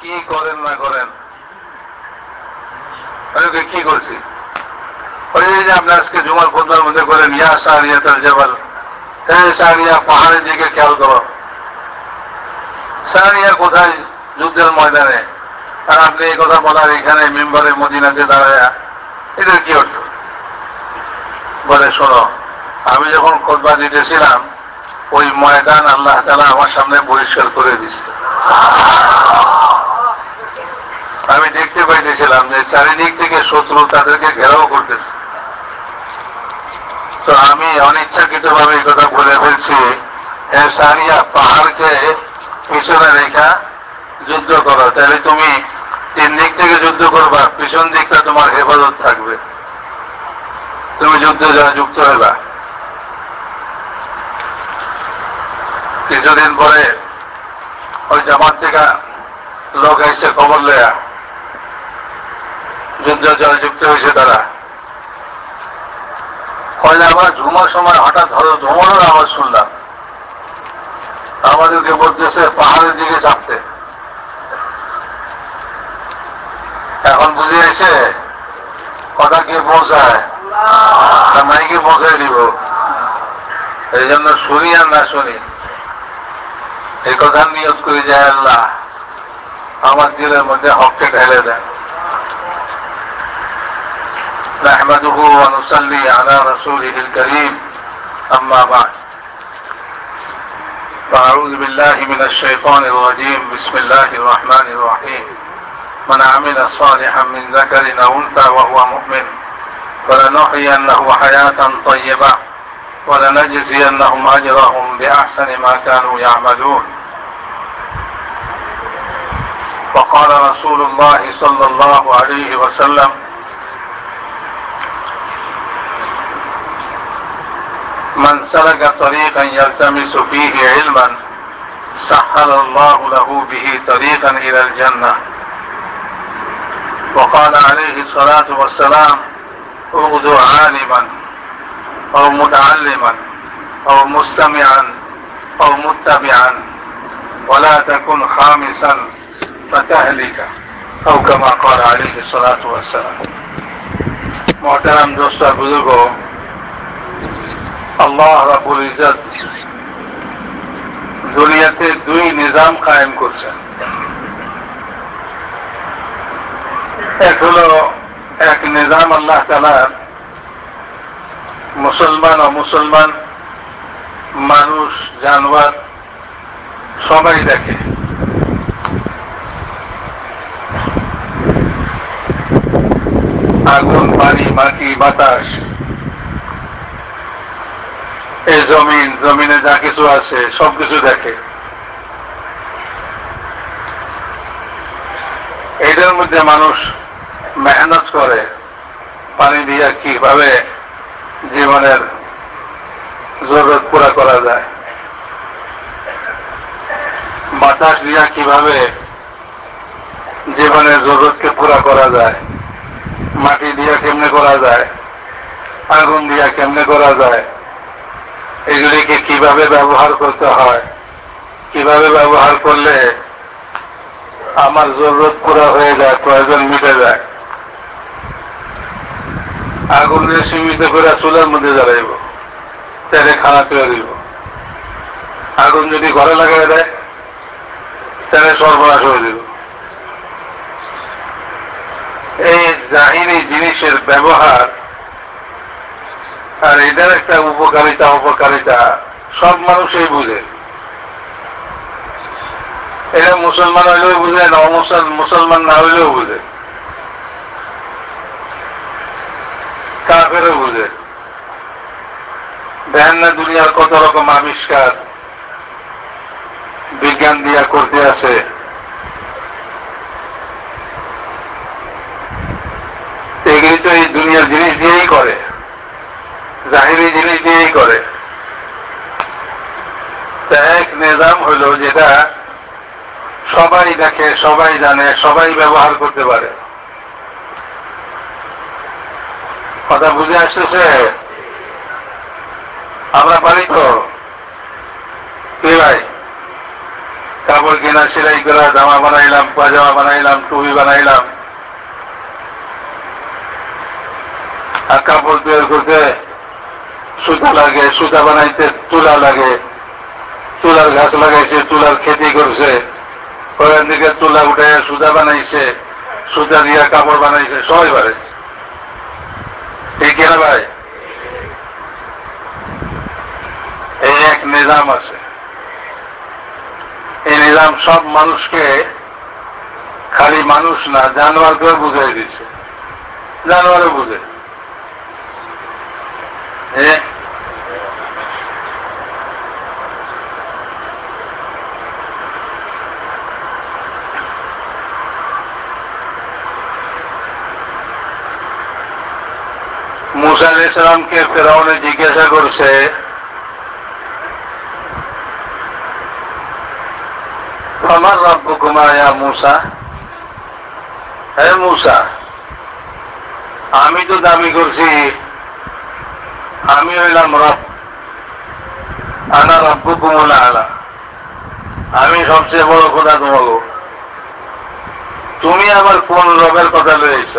কি করেন না করেন? আমি কি করছি ওই যে আপনি আজকে জুমার খোদ্দার মধ্যে করেন ইয়া সারিয়া তার জবাল। হ্যাঁ সারিয়া, পাহাড়ের দিকে খেয়াল করো। সারিয়া কোথায় যুদ্ধের ময়দানে? আর আপনি এই কথা বলার এখানে মেম্বারের মদিনাতে দাঁড়ায় এটার কি অর্থ? বলে, শোনো, আমি যখন খোদবা দিতেছিলাম, ওই ময়দান আল্লাহ তালা আমার সামনে পরিষ্কার করে দিচ্ছে আমি দেখতে পাইতেছিলাম যে চারিদিক থেকে শত্রু তাদেরকে ঘেরাও করতেছে। তো আমি অনিচ্ছাকৃত ভাবে এই কথা বলে ফেলছি সারিয়া পাহাড়কে পিছনে রেখা যুদ্ধ করো। তাহলে তুমি তিন দিক থেকে যুদ্ধ করবা, পিছন দিকটা তোমার হেফাজত থাকবে। তুমি যুদ্ধে যারা যুক্ত হইবা। কিছুদিন পরে ওই জামাত থেকে লোক এসে খবর লয়া যুদ্ধ যারা যুক্ত হয়েছে তারা। ফলে আবার ঝুমার সময় হঠাৎ ধরো ধুমানোর আওয়াজ শুনলাম। আমাদেরকে বলতেছে, পাহাড়ের দিকে চাপতে। এখন বুঝে এসে কথা কে পৌঁছায়? না, মাইকে পৌঁছায় দিব। এই জন্য শুনি আর না শুনি। এই কথা নিয়ত করি যে আল্লাহ আমার দিলের মধ্যে হককে ঢেলে দেন। نحمده ونصلي على رسوله الكريم. أما بعد. فأعوذ بالله من الشيطان الرجيم. بسم الله الرحمن الرحيم. من عمل صالحا من ذكر أو أنثى وهو مؤمن فلنحيينه حياة طيبة ولنجزينهم أجرهم بأحسن ما كانوا يعملون. وقال رسول الله صلى الله عليه وسلم من سلك طريقا يلتمس فيه علما سهل الله له به طريقا إلى الجنة. وقال عليه الصلاة والسلام اغدو عالما أو متعلما أو مستمعا أو متبعا ولا تكن خامسا فتهلك أو كما قال عليه الصلاة والسلام. محترم دوست بزرگوں আল্লাহ রাবুল ইজত দুনিয়াতে দুই নিজাম কায়েম করছেন এক হলো এক নিজাম আল্লাহ তালার মুসলমান, অমুসলমান, মানুষ, জানোয়ার সবাই দেখে। আগুন, পানি, মাটি, বাতাস এই জমিন, জমিনে যা কিছু আছে, সবকিছু দেখে। এটার মধ্যে মানুষ মেহনত করে, পানি দিয়ে কীভাবে জীবনের জরুরত পুরা করা যায়। বাতাস দিয়া কীভাবে জীবনের জরুরতকে পুরা করা যায়। মাটি দিয়া কেমনে করা যায়? আগুন দিয়া কেমনে করা যায়? এগুলিকে কীভাবে ব্যবহার করতে হয়? কীভাবে ব্যবহার করলে আমার জরুরত পুরা হয়ে যায়, প্রয়োজন মিটে যায়? আগুন সীমিত করে চুলের মধ্যে জ্বালাইব তাহলে খানা তৈরি দিব আগুন যদি ঘরে লাগাই দেয় তাহলে সর্বনাশ হয়ে দিব এই জাহিনী জিনিসের ব্যবহার আর এটার একটা উপকারিতা, অপকারিতা, সব মানুষই বুঝে। এটা মুসলমান হইলেও বুঝে, না মুসলমান না হইলেও বুঝে। কাফেরও বুঝে। দেখেন না দুনিয়ার কত রকম আবিষ্কার বিজ্ঞান দিয়া করতে আছে এগুলি তো এই দুনিয়ার জিনিস দিয়েই করে জাহিরি জিনিস দিয়েই করে। এক নিজাম হইল যেটা সবাই দেখে, সবাই জানে, সবাই ব্যবহার করতে পারে। কথা বুঝে আসতেছে? আমরা পারি তো? কি ভাই? কাপড় কেনা, সেলাই করা, জামা বানাইলাম, পাজামা বানাইলাম, টুপি বানাইলাম। আর কাপড় তৈরি করতে সুতা লাগে, সুতা বানাইতে তুলা লাগে। তুলার গাছ লাগাইছে, তুলার খেতি করছে। ওখান থেকে তুলা উঠে সুতা বানাইছে, সুতা দিয়া কাপড় বানাইছে, সবাই পারে ঠিক কিনা ভাই? এই এক নিজাম আছে। এই নিজাম সব মানুষকে খালি মানুষ না, জানোয়ারকেও বুঝাই দিচ্ছে জানোয়ারও বুঝে। এ মুসা আলাইহিস সালামকে ফেরাউনে জিজ্ঞাসা করছে আমার রব্ব কুমায়া মুসা হে মুসা আমি তো দাবি করছি আমি হইলাম রব। আনা রব্য কুমলা আলা। আমি সবচেয়ে বড় কথা তোমাকে। তুমি আবার কোন রবের কথা লইছ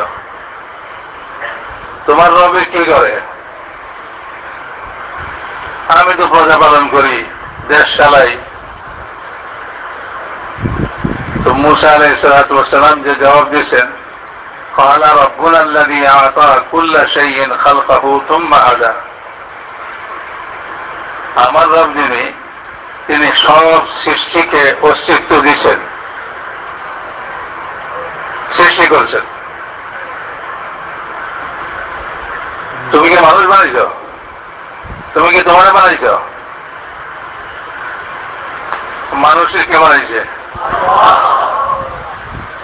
তোমার রবে কি করে? আমি তো প্রজা পালন করি, দেশ চালাই। তো মুসা আলাই সালাম যে জবাব দিয়েছেন কহালা রব্বুল আল্লাহ দিয়ে আতা কুল্লা সেই খালকাহু তুম্বা هداه আমার রব যিনি তিনি সব সৃষ্টিকে অস্তিত্ব দিচ্ছেন সৃষ্টি করছেন। তুমি কি মানুষ বানাইছ? তুমি কি তোমার বানাইছ? মানুষের কে বানাইছে।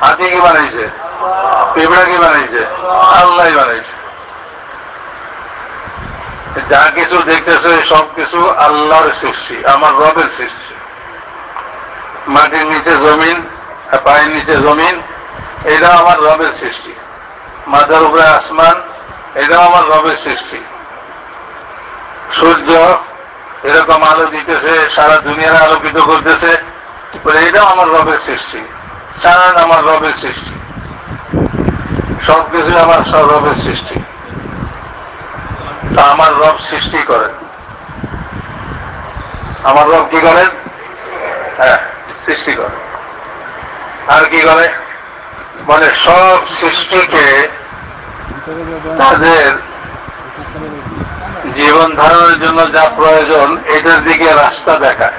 হাতি কি বানাইছে? পিঁপড়া কি বানাইছে? আল্লাহ বানাইছে। যা কিছু দেখতেছে সব কিছু আল্লাহর সৃষ্টি, আমার রবের সৃষ্টি। মাটির নিচে জমিন পায়ের নিচে জমিন এটা আমার রবের সৃষ্টি। মাথার উপরে আসমান এটাও আমার রবের সৃষ্টি। সূর্য এরকম আলো দিতেছে, সারা দুনিয়ার আলোকিত করতেছে এটাও আমার রবের সৃষ্টি। চাঁদ আমার রবের সৃষ্টি। সবকিছু আমার সব রবের সৃষ্টি। তা আমার রব সৃষ্টি করেন আমার রব কি করেন হ্যাঁ সৃষ্টি করেন আর কি করে? বলে সব সৃষ্টিকে তাদের জীবন ধারণের জন্য যা প্রয়োজন এটার দিকে রাস্তা দেখায়।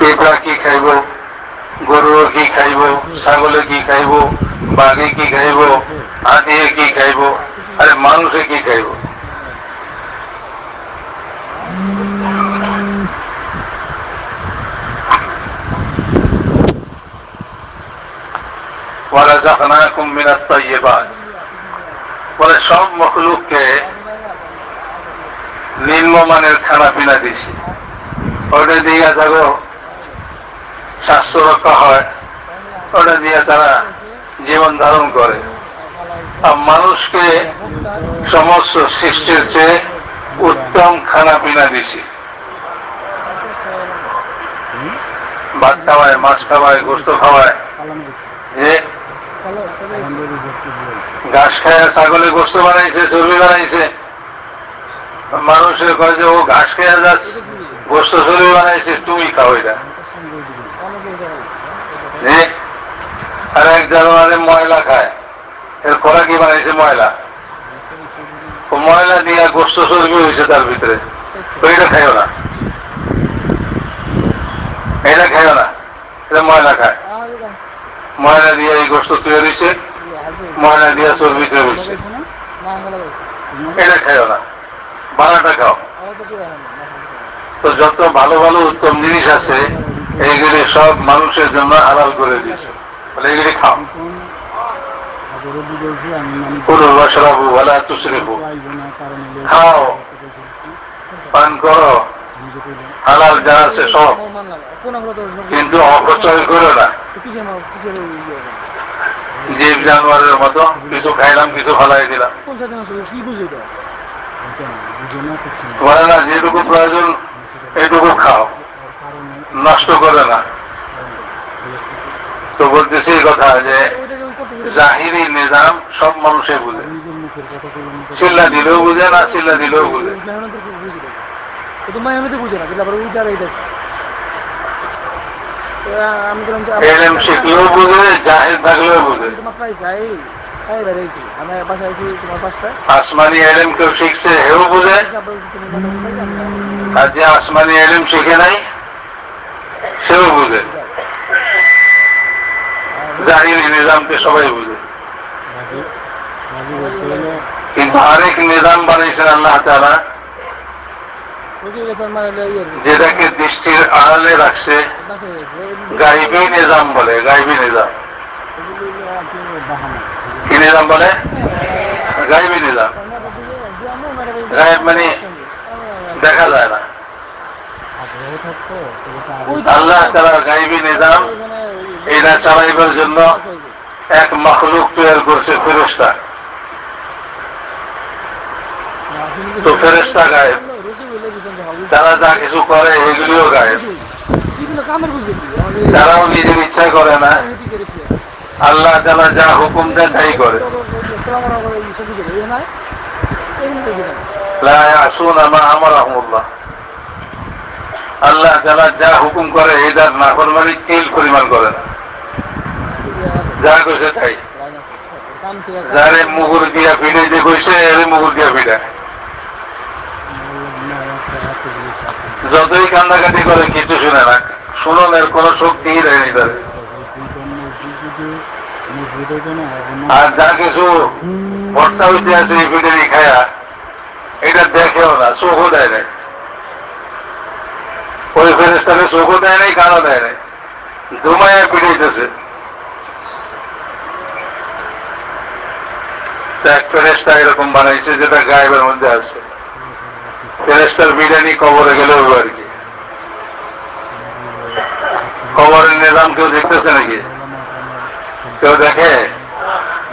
পিঁপড়া কি খাইব? গরু কি খাইব? ছাগলে কি খাইব? বাঘে কি খাইব? হাতিয়ে কি খাইব? আরে মানুষে কি খাইব? সব মখলুককে নিম্নমানের খানা পিনা দিছি। ওটা দিয়ে থাকো স্বাস্থ্য রক্ষা হয়। ওটা দিয়ে তারা জীবন ধারণ করে। মানুষকে সমস্ত সৃষ্টির চেয়ে উত্তম খানা পিনা দিছি। ভাত খাওয়ায় মাছ খাওয়ায়, গোস্ত খাওয়ায়, যে ঘাস খায় ছাগলে গোস্ত বানাইছে, চর্বি বানাইছে, মানুষের কয় যে, ও ঘাস খেয়ে যাস, গোস্ত, চর্বি বানাইছে, তুমি খাও এটা। আর এক জানুয়ারি ময়লা খায়। এর করা কি বানাইছে ময়লা? ময়লা দিয়ে গোস্ত চর্বি হয়েছে তার ভিতরে। ওইটা খাইও না। এটা খাইও না। এটা ময়লা খায়। ময়লা দিয়ে এই গোস্ত তৈরি হয়েছে ময়লা দিয়ে চর্বি তৈরি হয়েছে এটা খাইও না। বানাটা খাও। তো যত ভালো ভালো উত্তম জিনিস আছে, এইগুলি সব মানুষের জন্য হালাল করে দিয়েছে। বলে এইগুলি খাও পুরো বসরাবু বলা তুসরিবু পান জীব জানোয়ারের মতো, কিছু খাইলাম, কিছু ফালাই দিলাম। বলে না, যেটুকু প্রয়োজন, এটুকু খাও। নষ্ট করে না। তো বলতেছি কথা যে জাহিরি নিজাম সব মানুষে বুঝে। চিল্লা দিলেও বুঝে না চিল্লা দিলেও বুঝে। শিখলেও জাহির থাকলেও আসমানি এলএম কেউ শিখছে হেও বুঝে। আর যে আসমানি এলএম শিখে নাই সেও বুঝে। আরেক নিজাম বানিয়েছেন আল্লাহ তারা যেটাকে দৃষ্টির আড়ালে রাখছে গাইবী নিজাম বলে, গাইবী নিজাম। কি নিজাম বলে? গাইবী নিজাম। গায়েব মানে দেখা যায় না। আল্লাহ তারা গাইবী নিজাম এটা চালাইবার জন্য এক মখলুক তৈরি করছে ফেরস্তা তো ফেরেশতা গায়েব। তারা যা কিছু করে এগুলিও গায়েব। তারাও নিজের ইচ্ছা করে না। আল্লাহ তারা যা হুকুম দেয় তাই করে। লা ইয়াসুনা মা আমারাহুমুল্লাহ আল্লাহ যারা যা হুকুম করে এটার নাফরমানি তেল পরিমাণ করে। না যা কইছে তাই। যারে মুগুর দিয়া ফিরে যে কইছে, এর মুগুর দিয়া ফিরে যতই কান্দাকাটি করে, কিছু শুনে না। শুননের কোনো শক্তিই দেয়নি তাদের আর যা কিছু ভর্তা হইতে আছে এই পিঠেরই খায়া, এটা দেখেও না, চোখও দেয় নাই। ওই ফেরেস্তাকে চোখও দেয় নাই কানও দেয় নাই। ধুমায় পিটাইতেছে। তো এক ফেরেস্তা এরকম বানাইছে যেটা গায়েবের মধ্যে আছে। ফেরেস্তার বিরিয়ানি কবরে গেলে ওই আর কি। কবরের নিজাম কেউ দেখতেছে নাকি? কেউ দেখে?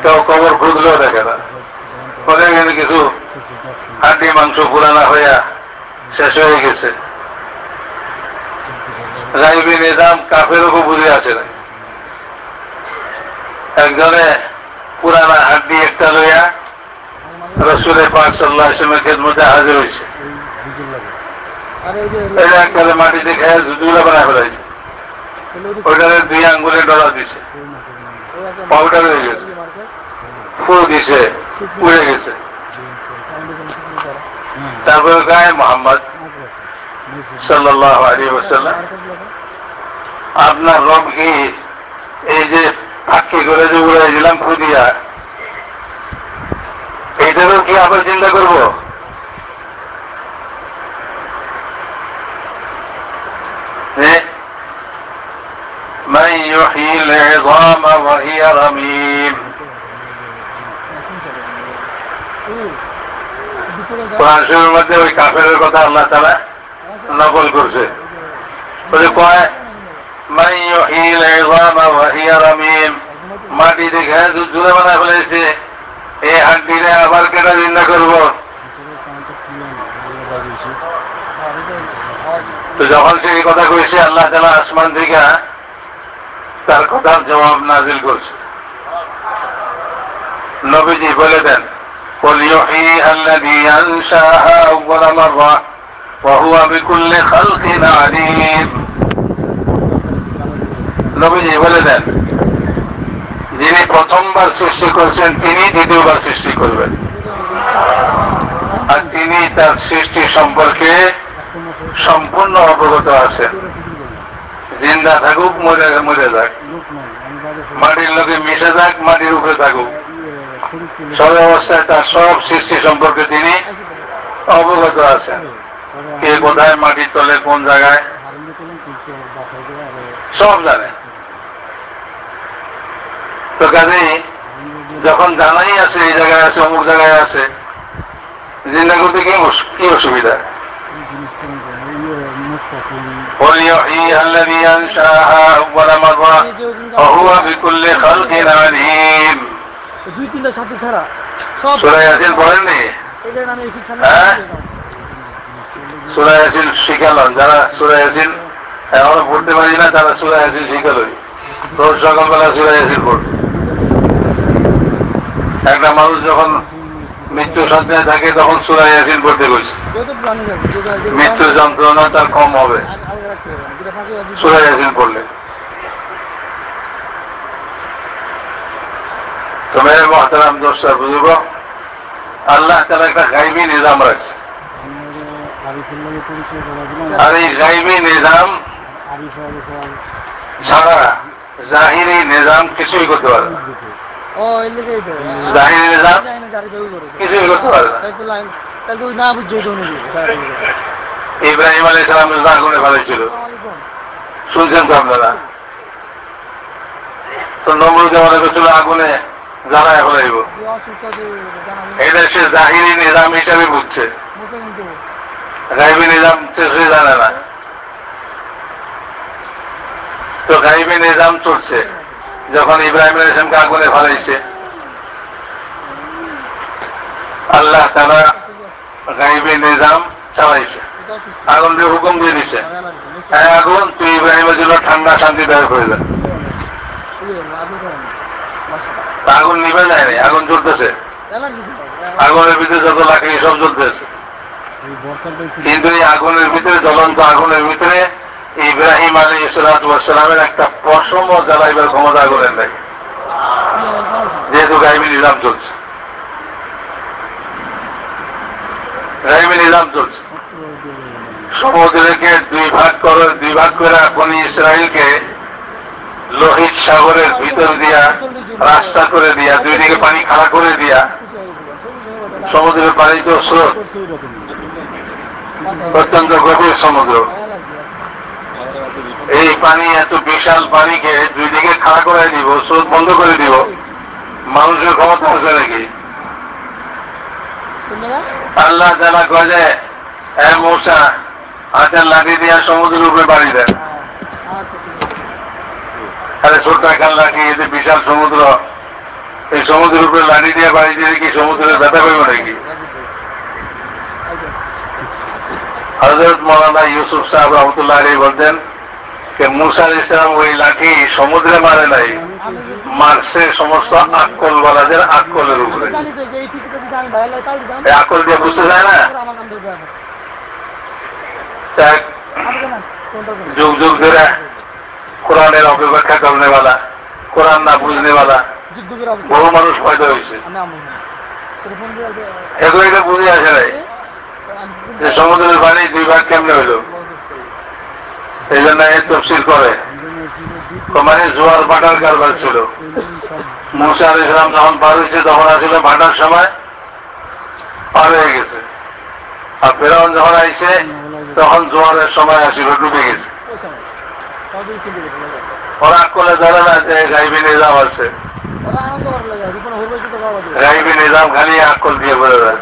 কেউ কবর খুঁজলেও দেখে না। কিছু হাড্ডি মাংস পুরানা হইয়া শেষ হয়ে গেছে। গাইবি নিজাম কাফেরও বুঝে আছে না। একজনে পুরানা হাড্ডি একটা লইয়া রসুলের পাক সাল্লাহ ইসলামের খেদমতে হাজির হয়েছে। এটা একবারে মাটিতে খেয়ে দুলা বানায় ফেলাইছে। ওইটারে দুই আঙ্গুলে ডলা দিছে। পাউডার হয়ে গেছে। ফু দিছে পুড়ে গেছে। তারপরে গায়ে মোহাম্মদ সাল্লাহ আলী ওসাল্লাম আপনার রব কি এই যে ফাঁকি করে যে উড়াই দিলাম ফুদিয়া এইটারও কি আবার চিন্তা করবো إيه؟ من يحيي العظام وهي رميم কোরআন শরীফের মধ্যে ওই কাফেরের কথা আল্লাহ তারা নকল করছে। বলে কয় মাটি দেখে জুলে বানা ফেলেছে। এই হাড্ডিরে আবার কেটা জিন্দা করব? তো যখন সে এই কথা কয়েছে আল্লাহ তালা আসমান থেকে তার কথার জবাব নাজিল করছে। নবীজি বলে দেন কলিও আল্লাহ الذي أنشاها أول مرة وهو بكل خلق عليم নবীজি বলে দেন যিনি প্রথমবার সৃষ্টি করছেন তিনি দ্বিতীয়বার সৃষ্টি করবেন আর তিনি তার সৃষ্টি সম্পর্কে সম্পূর্ণ অবগত আছেন জিন্দা থাকুক মরে মরে যাক মাটির লোকে মিশে যাক মাটির উপরে থাকুক সব অবস্থায় তার সব সৃষ্টি সম্পর্কে তিনি অবগত আছেন কে কোথায় মাটির তলে কোন জায়গায় সব জানে তো কাজেই যখন জানাই আছে এই জায়গায় আছে অমুক জায়গায় আছে জিন্দা করতে কি মুশ- কি অসুবিধা قل يحييها الذي أنشاها أول مرة وهو بكل خلق عليم দুই তিনটা সাথে ছাড়া সব সুরা ইয়াসিন পড়েননি এটার নামে এই শিক্ষা হ্যাঁ? সুরা ইয়াসিন শিখালাম। যারা এখনও পড়তে পারি না তারা রোজ সকালবেলা পড়বে একটা মানুষ যখন মৃত্যু থাকে তখন পড়তে বলছে মৃত্যু যন্ত্রণা তার কম হবে। আগে- আগে রাখতে হবে না। যেটা ফাঁকে আছে, সুরা ইয়াসিন পড়লে। তো মেরে মহতারাম দোস্তার বুঝব আল্লাহ তারা একটা গাইবী নিজাম রাখছে। আর এই গাইবী নিজাম ছাড়া জাহিরি নিজাম কিছুই করতে পারে। জাহিরি নিজাম করে। কিছুই করতে পারে করে। ইব্রাহিম আলী সালাম ফেলেছিল আসসালামু আলাইকুম। শুনছেন তো আপনারা তো নমরুদ মনে করছিল আগুনে জ্বালায় ফেলাইব যে অসুস্থ যে জানাবেন। এটা সে জাহিরি নিজাম হিসাবে বুঝছে গাইবী নিজাম সে জানে না। তো গাইবী নিজাম চলছে, যখন ইব্রাহিম ইসলামকে আগুনে ফেলাইছে। আল্লাহ তারা গাইবী নিজাম চালাইছে। আগুন দিয়ে হুকুম দিয়ে দিছে। হ্যাঁ আগুন, তুই ইব্রাহিমের জন্য ঠান্ডা শান্তিদায়ক হয়ে যায় আগুন নিবে যায়নি আগুন হবে। আগুনের ভিতরে যত লাকড়ি সব জ্বলতেছে। কিন্তু এই আগুনের ভিতরে, জ্বলন্ত আগুনের ভিতরে ইব্রাহিম আলী ইসলাতামের একটা পশম জ্বালাইবার ক্ষমতা আগুনের নাই। যেহেতু গাইবী নিজাম চলছে গাইবী নিজাম চলছে সমুদ্রকে দুই ভাগ করে, দুই ভাগ করে বনি ইসরায়েলকে লোহিত সাগরের ভিতর দিয়া, রাস্তা করে দিয়া, দুই দিকে পানি খাড়া করে দিয়া, সমুদ্রের পানি তো স্রোত। অত্যন্ত গভীর সমুদ্র। এই পানি এত বিশাল পানিকে দুই দিকে খাড়া করে দিব স্রোত বন্ধ করে দিব। মানুষের ক্ষমতা আছে নাকি? আল্লাহ জানা কয় যে এ মৌসা আচার লাঠি দিয়া সমুদ্রের উপরে বাড়ি দেন। আরে ছোট্ট একটা লাঠি এতে বিশাল সমুদ্র এই সমুদ্রের উপরে লাঠি দিয়ে বাড়ি দিয়ে কি সমুদ্রের ব্যথা পাইব নাকি? হজরত মৌলানা ইউসুফ সাহেব রহমতুল্লাহ আলী বলতেন যে মুসা ইসলাম ওই লাঠি সমুদ্রে মারে নাই মারছে সমস্ত আক্কল বলাদের আক্কলের উপরে আকল দিয়ে বুঝতে যায় না? যুগ যুগ ধরে কোরআনের অপব্যাখ্যা করনেওয়ালা কোরআন না বুঝনেওয়ালা বহু মানুষ পয়দা হয়েছে। এগুলো এটা বুঝে আসে নাই। সমুদ্রের পানি দুই ভাগ কেমনে হইল? এই জন্য এর তফসিল করে। মানে জোয়ার ভাটার কারবার ছিল। মুসা ইসলাম যখন পার হয়েছে, তখন আসছিল ভাটার সময় পার হয়ে গেছে। আর ফেরাউন যখন আইছে, তখন জোয়ারের সময় আসছিল ডুবে গেছে। ওরা করলে ধরে না যে গাইবি নিজাম আছে। গাইবি নিজাম খালি আকল দিয়ে বলে দেয়।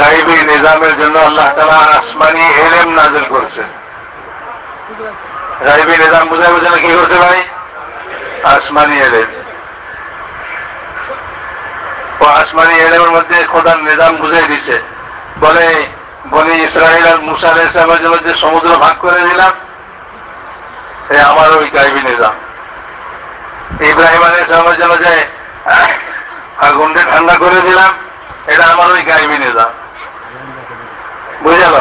গাইবি নিজামের জন্য আল্লাহ তালা আসমানি এলেম নাজিল করছে। গাইবি নিজাম বুঝে বুঝে কি করছে ভাই? আসমানি এলেম। ও আসমানি এলেমের মধ্যে খোদার নিজাম বুঝে দিছে। বলে বনি ইসরায়েল আর মুসা আলাহ ইসলামের জন্য যে সমুদ্র ভাগ করে দিলাম এ আমার ওই গাইবি নিজাম। ইব্রাহিম আলী ইসলামের জন্য যে আগুনটা ঠান্ডা করে দিলাম, এটা আমার ওই গাইবি নিজাম বুঝে গেল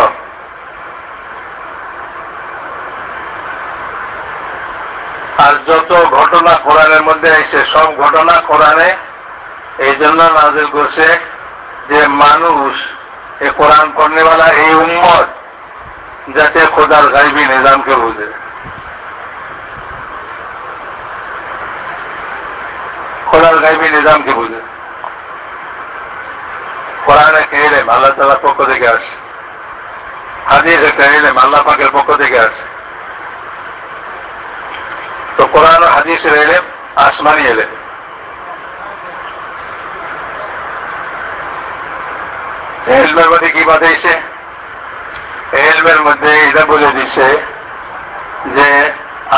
আর যত ঘটনা কোরআনের মধ্যে আইছে সব ঘটনা কোরআনে, এই জন্য নাজিল করছে যে মানুষ, এ কোরআন পড়নেওয়ালা এই উম্মত, যাতে খোদার গাইবি নিজামকে বুঝে। খোদার গাইবি নিজামকে বুঝে। কোরআন একটা এলেম আল্লাহ তালার পক্ষ থেকে আসছে। হাদিস একটা এলেম আল্লাহ পাকের পক্ষ থেকে আসছে। তো কোরআন ও হাদিসের এলেম, আসমানি এলেম। এলমের মধ্যে কি বাধাইছে এলমের মধ্যে এটা বলে দিছে যে,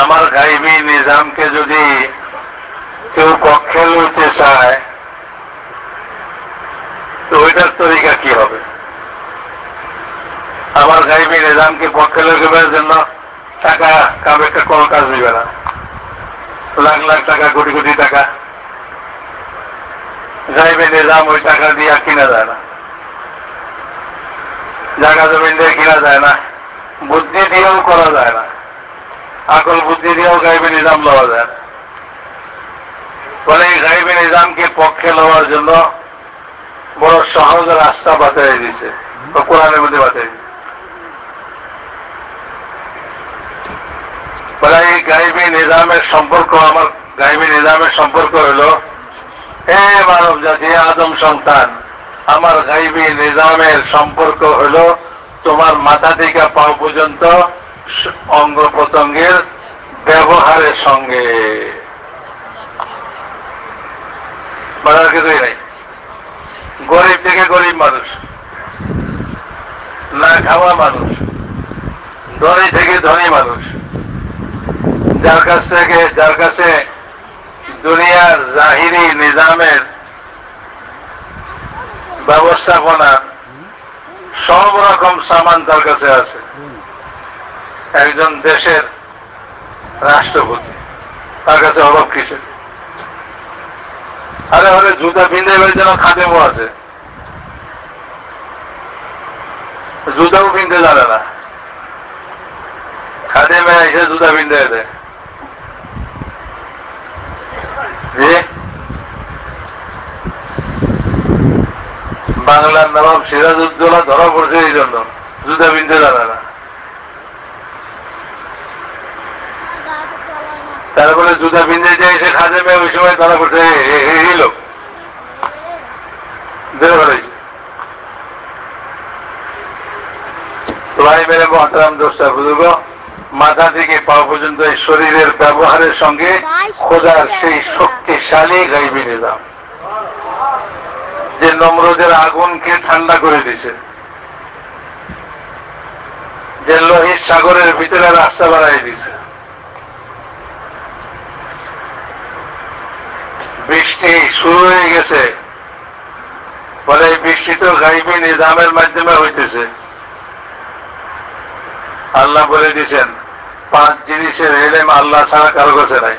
আমার গাইবী নিজামকে যদি কেউ পক্ষে লইতে চায় তো ওইটার তরিকা কি হবে? আমার গাইবি নিজামকে পক্ষে লইবার জন্য টাকা একটা কোনো কাজ দিবে না। লাখ লাখ টাকা, কোটি কোটি টাকা। নিজাম ওই টাকা দিয়ে কিনা যায় না। জায়গা জমিন দিয়ে কিনা যায় না। বুদ্ধি দিয়েও করা যায় না। আকল বুদ্ধি দিয়েও গাইবে নিজাম লওয়া যায় না। ফলে এই গাইবে নিজামকে পক্ষে লওয়ার জন্য বড় সহজ রাস্তা বাতাই দিছে বা কোরআনের মধ্যে দিছে এই গাইবী নিজামের সম্পর্ক, আমার গাইবী নিজামের সম্পর্ক হলো হে মানব জাতি, আদম সন্তান, আমার গাইবী নিজামের সম্পর্ক হলো, তোমার মাথা থেকে পাও পর্যন্ত অঙ্গ প্রত্যঙ্গের ব্যবহারের সঙ্গে। বলার কিছুই নাই। গরিব থেকে গরিব মানুষ, না খাওয়া মানুষ, ধনী থেকে ধনী মানুষ যার কাছ থেকে, যার কাছে দুনিয়ার জাহিরি নিজামের ব্যবস্থাপনা সব রকম সামান তার কাছে আছে একজন দেশের রাষ্ট্রপতি, তার কাছে অভাব কিছু। আরে আরে, জুতা পিন্ধে এবার যেন খাদেমও আছে। জুতাও পিনতে জানে না। খাদেমে এসে জুতা পিন্ধে দেয়। বাংলার নবাব সিরাজউদ্দৌলা ধরা পড়ছে এই জন্য। জুতা পিনতে জানে না। তারপরে জুতা খাদেমে ওই সময় এ- এ- এই লোক। বের হয়েছে তো ভাই মেরে মহতারাম দোষটা বুঝব। মাথা থেকে পা পর্যন্ত এই শরীরের ব্যবহারের সঙ্গে খোঁজার সেই শক্তিশালী গাইবী নিজাম যে নম্রদের আগুনকে ঠান্ডা করে দিছে। যে লোহিত সাগরের ভিতরে রাস্তা বাড়াই দিছে। বৃষ্টি শুরু হয়ে গেছে। বলে এই বৃষ্টি তো গাইবী, নিজামের মাধ্যমে হইতেছে। আল্লাহ বলে দিয়েছেন, পাঁচ জিনিসের এলেম আল্লাহ ছাড়া কারও কাছে নাই।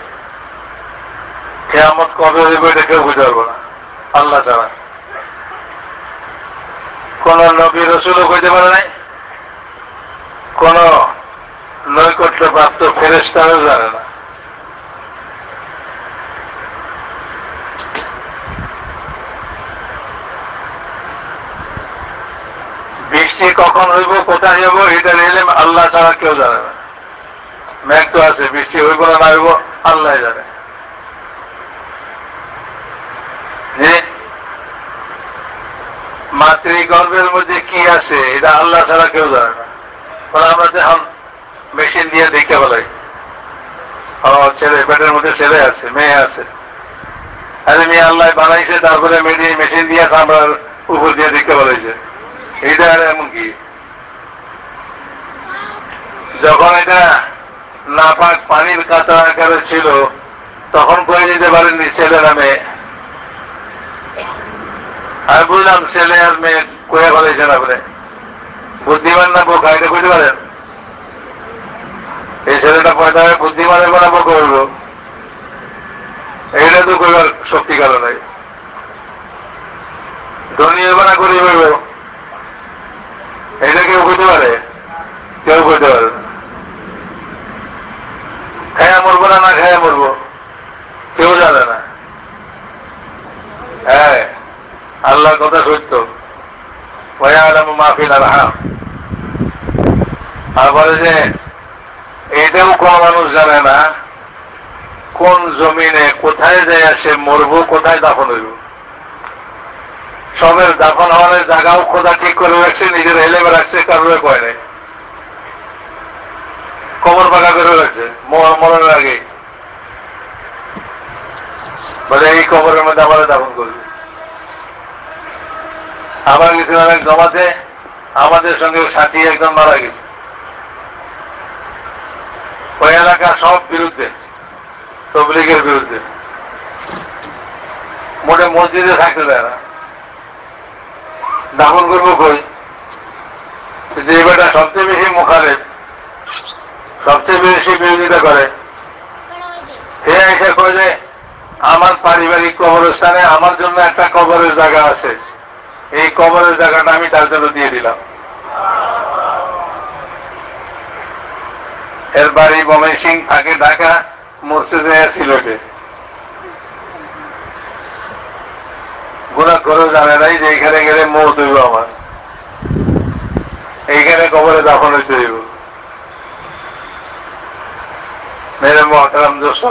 কেয়ামত কবে হইব এটা কেউ বুঝতে পারব না, আল্লাহ ছাড়া। কোন নবী রসুলও কইতে পারে নাই, কোন নৈকট্য প্রাপ্ত ফেরেস্তারও জানে না। বৃষ্টি কখন হইব, কোথায় যাব, এটা এলেম আল্লাহ ছাড়া কেউ জানে না। মেঘ তো আছে, বৃষ্টি হইব না হইব আল্লাহ জানে। যে মাতৃগর্ভের মধ্যে কি আছে, এটা আল্লাহ ছাড়া কেউ জানে না। কারণ আমরা যখন মেশিন দিয়ে দেখে বলাই ছেলে, পেটের মধ্যে ছেলে আছে, মেয়ে আছে। আরে মেয়ে আল্লাহ বানাইছে, তারপরে মেয়ে মেশিন দিয়ে আমরা উপর দিয়ে দেখতে বলাইছে এটা আর এমন কি যখন এটা নাপাক পানির কাতর আকারে ছিল, তখন কয়ে দিতে পারেননি ছেলে না মেয়ে। আমি বুঝলাম ছেলে আর মেয়ে কয়ে ফেলেছেন আপনি বুদ্ধিমান না বোকা, এটা বুঝতে পারেন? এই ছেলেটা পয়দা হয়ে বুদ্ধিমান হবে না বোকা হইব এইটা তো কইবার শক্তি কারণ ধনী না হইব? এটা কেউ বুঝতে পারে? কেউ বুঝতে পারে? খায়া মরবো না না খায়া মরবো? কেউ জানে না। হ্যাঁ আল্লাহর কথা সত্য। ওয়ালাম মাহফিল আরহাম। তারপরে যে, এটাও কোন মানুষ জানে না, কোন জমিনে কোথায় যায় সে মরবো, কোথায় দাফন হইব। সবের দাফন হওয়ার জায়গাও খোদা ঠিক করে রাখছে, নিজের এলেমে রাখছে, কারোর কয় নাই। কবর পাকা করে রাখছে, মর- মরণের আগে। বলে এই কবরের মধ্যে আমার দাফন করবে। আবার গেছিলাম এক জমাতে আমাদের সঙ্গে সাথী একজন মারা গেছে। ওই এলাকা সব বিরুদ্ধে, তবলিগের বিরুদ্ধে। মোটে মসজিদে থাকতে দেয় না। দাফন করব কই? যে বেটা সবচেয়ে বেশি মোখালেব, সবচেয়ে বেশি বিরোধিতা করে হে এসে খোঁজে আমার পারিবারিক কবরস্থানে আমার জন্য একটা কবরের জায়গা আছে। এই কবরের জায়গাটা আমি তার জন্য দিয়ে দিলাম। এর বাড়ি ময়মনসিং থাকে ঢাকা মরছে সিলেটে গুণা করে জানে নাই যে এখানে গেলে মৌত হইব আমার। এইখানে কবরে দাফন হইতে হইব। মেরে মহতারাম দোস্ত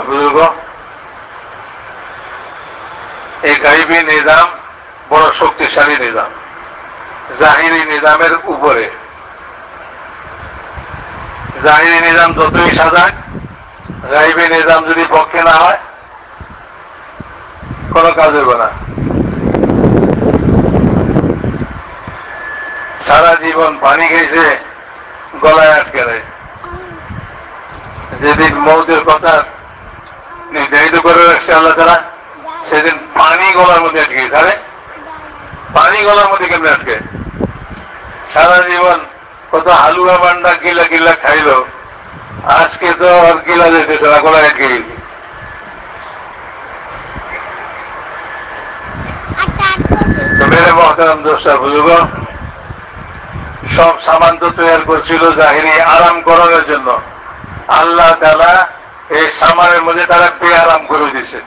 এই গাইবি নিজাম বড় শক্তিশালী নিজাম। জাহিরি নিজামের উপরে। জাহিরি নিজাম যতই সাজাক, গাইবি নিজাম যদি পক্ষে না হয়, কোনো কাজ হবে না। সারা জীবন পানি খেয়েছে গলায় আটকে দেয় যেদিন মৌতের কথা নির্ধারিত করে রাখছে আল্লাহ তারা সেদিন পানি গলার মধ্যে আটকে গেছে। পানি গলার মধ্যে কেমনে আটকে? সারা জীবন কত হালুয়া বান্ডা গিলা গিলা খাইলো আজকে তো আর গিলা যেতেছে না গলায় আটকে গেছে। তো মেরে মহতারাম দোষটা বুঝব সব সামান তো তৈরি করছিল জাহিনী আরাম করানোর জন্য। আল্লাহ তালা এই সামানের মধ্যে তারা বেআরাম করে দিছে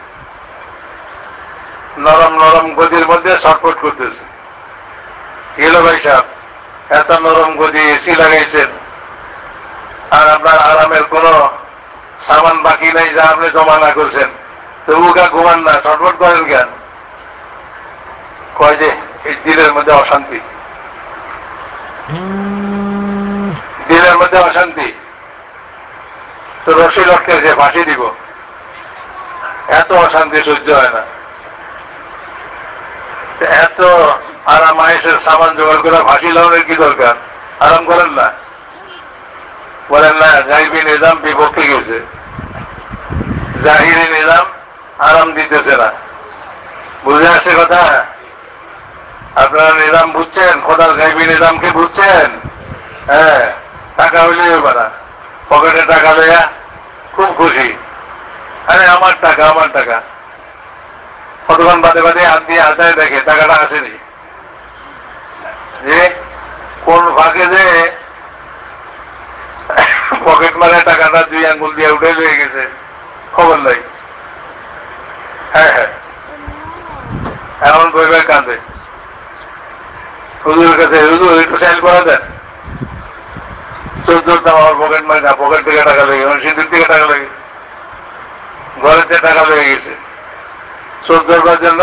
নরম নরম গদির মধ্যে ছটফট করতেছে। গেল ভাই সাহেব, এত নরম গদি এসি লাগাইছেন। আর আপনার আরামের কোন সামান বাকি নাই যা আপনি জমা না করছেন। তবু কা ঘুমান না, ছটফট করেন কেন? কয় যে, এই দিলের মধ্যে অশান্তি। দিলের মধ্যে অশান্তি। তো রশি লটকেছে ফাঁসি দিব, এত অশান্তি সহ্য হয় না। এত আরাম আয়েসের সামান জোগাড় করে ফাঁসি লাগানোর কি দরকার? আরাম করেন না। বলেন না, গাইবি নিজাম বিপক্ষে গেছে। জাহিরি নিজাম আরাম দিতেছে না। বুঝে আসছে কথা? আপনারা নিজাম বুঝছেন? খোদার গাইবি নিজামকে বুঝছেন? হ্যাঁ টাকা হইলে হবে পকেটে টাকা লইয়া খুব খুশি। আরে, আমার টাকা আমার টাকা। কতক্ষণ বাদে বাদে হাত দিয়ে হাতায় দেখে, টাকাটা আসেনি। যে কোন ফাঁকে যে পকেট মারে টাকাটা দুই আঙ্গুল দিয়ে উঠে লয়ে গেছে। খবর নাই। হ্যাঁ হ্যাঁ। এমন বইবে কাঁদে হুজুরের কাছে হুজুর একটু সাইল করা দেন চোদ্দ দাম আমার পকেট মারি না পকেট থেকে টাকা লেগে মানে সিঁদুর থেকে টাকা লেগে। ঘরেতে টাকা লেগে গেছে চোদ্দ বার জন্য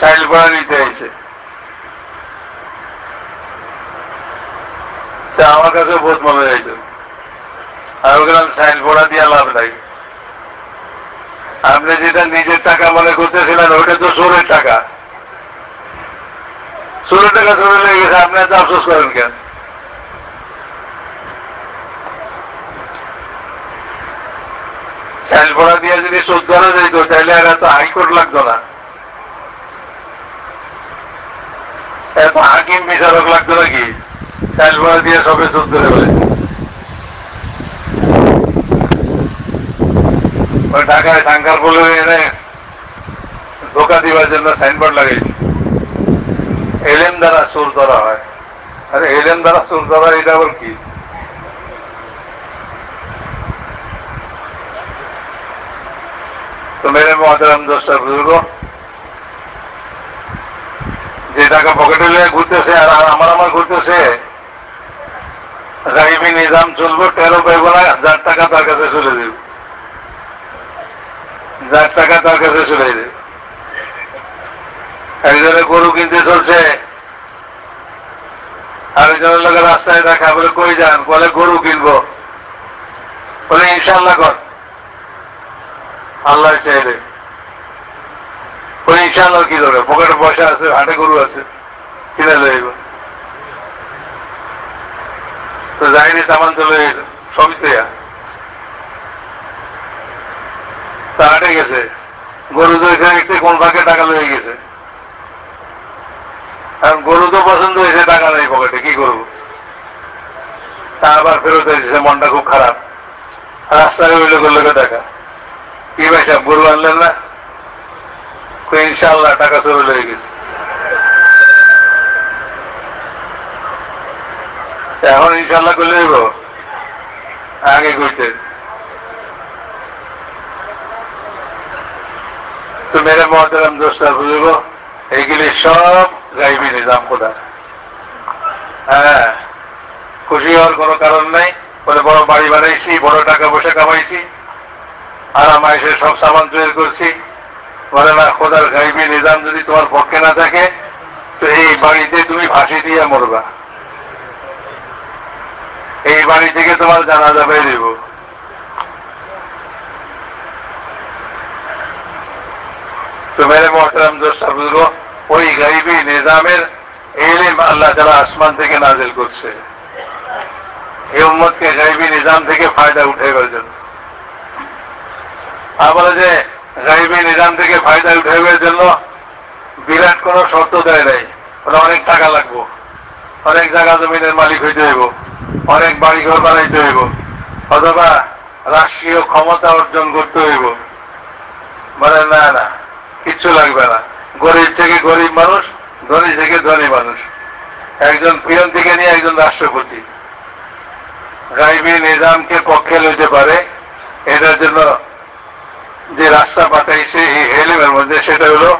সাইল করা নিতে হয়েছে তা আমার কাছে বহুত মনে যাইত আমি বললাম সাইল পড়া দিয়ে লাভ নাই। আপনি যেটা নিজের টাকা মনে করতেছিলেন, ওইটা তো চোরের টাকা। চোরের টাকা চোরে লেগে গেছে, আপনি এত আফসোস করেন কেন? সাইল পড়া দিয়ে যদি চোদ্দ হাজার যেত তাহলে আর এত হাইকোর্ট লাগতো না। এত হাকিম বিচারক লাগতো নাকি? সাইল পড়া দিয়ে সবে চোদ্দ বলে। ঢাকায় সাংকার বলে ধোকা দিবার জন্য সাইনবোর্ড লাগাইছে। এলেম দ্বারা চোর ধরা হয়। আরে, এলেম দ্বারা চোর ধরা এটা আবার কি? তো মেরে মহাতারাম দোষটা বুঝব? যে টাকা পকেটে নিয়ে ঘুরতেছে আর আমার আমার ঘুরতেছে গাইবি নিজাম চলবো টেরো পাইব না যার টাকা তার কাছে চলে দেব। যার টাকা তার কাছে চলে দেবে। একজনে গরু কিনতে চলছে, আরেকজনের লোক রাস্তায় দেখা বলে, কই যান? বলে, গরু কিনবো। বলে ইনশাল্লাহ কর। আল্লাহ চাইলে। বলে ইনশাল্লাহ কি ধরে পকেটে পয়সা আছে, হাটে গরু আছে, কিনে লইব তো যাইনি, সামান চলে সবই তো তা হাটে গেছে। গরু তো এখানে কোন ফাঁকে টাকা লয়ে গেছে। এখন গরু তো পছন্দ হয়েছে টাকা নেই পকেটে কি করব? তা আবার ফেরত এসেছে মনটা খুব খারাপ। রাস্তায় ওই লোকের লোকে দেখা। কি ভাই সাহেব গরু আনলেন না? কই, ইনশাআল্লাহ টাকা চলে লয়ে গেছে। এখন ইনশাল্লাহ করলে দেব আগে কইতে তো মেরে মহতারাম দোস্তার বুঝব এইগুলি সব গাইবি নিজাম খোদা। হ্যাঁ খুশি হওয়ার কোনো কারণ নাই। বলে বড় বাড়ি বানাইছি, বড় টাকা পয়সা কামাইছি। আর আমার এসে সব সামান তৈরি করছি। বলে না, খোদার গাইবি নিজাম, যদি তোমার পক্ষে না থাকে, তো এই বাড়িতে তুমি ফাঁসি দিয়ে মরবা। এই বাড়ি থেকে তোমার জানাজা বের দিব তো মেরে মোহতারাম দোস্তা বুজুর্গ ওই গাইবি নিজামের এলিম আল্লাহ তালা আসমান থেকে নাজিল করছে। এই উম্মতকে গাইবি নিজাম থেকে ফায়দা উঠাইবার জন্য। আবার যে, গাইবি নিজাম থেকে ফায়দা উঠাইবার জন্য বিরাট কোনো শর্ত দেয় নাই। ওরা অনেক টাকা লাগবো, অনেক জায়গা জমিনের মালিক হইতে হইব, অনেক বাড়ি ঘর বানাইতে হইব, অথবা রাষ্ট্রীয় ক্ষমতা অর্জন করতে হইব। মানে না না, কিচ্ছু লাগবে না। গরিব থেকে গরিব মানুষ, ধনী থেকে ধনী মানুষ। একজন পিয়ন থেকে নিয়ে একজন রাষ্ট্রপতি। গাইবি নিজামকে পক্ষে লইতে পারে এটার জন্য যে রাস্তা পাতাইছে এই হেলিমের মধ্যে, সেটা হলো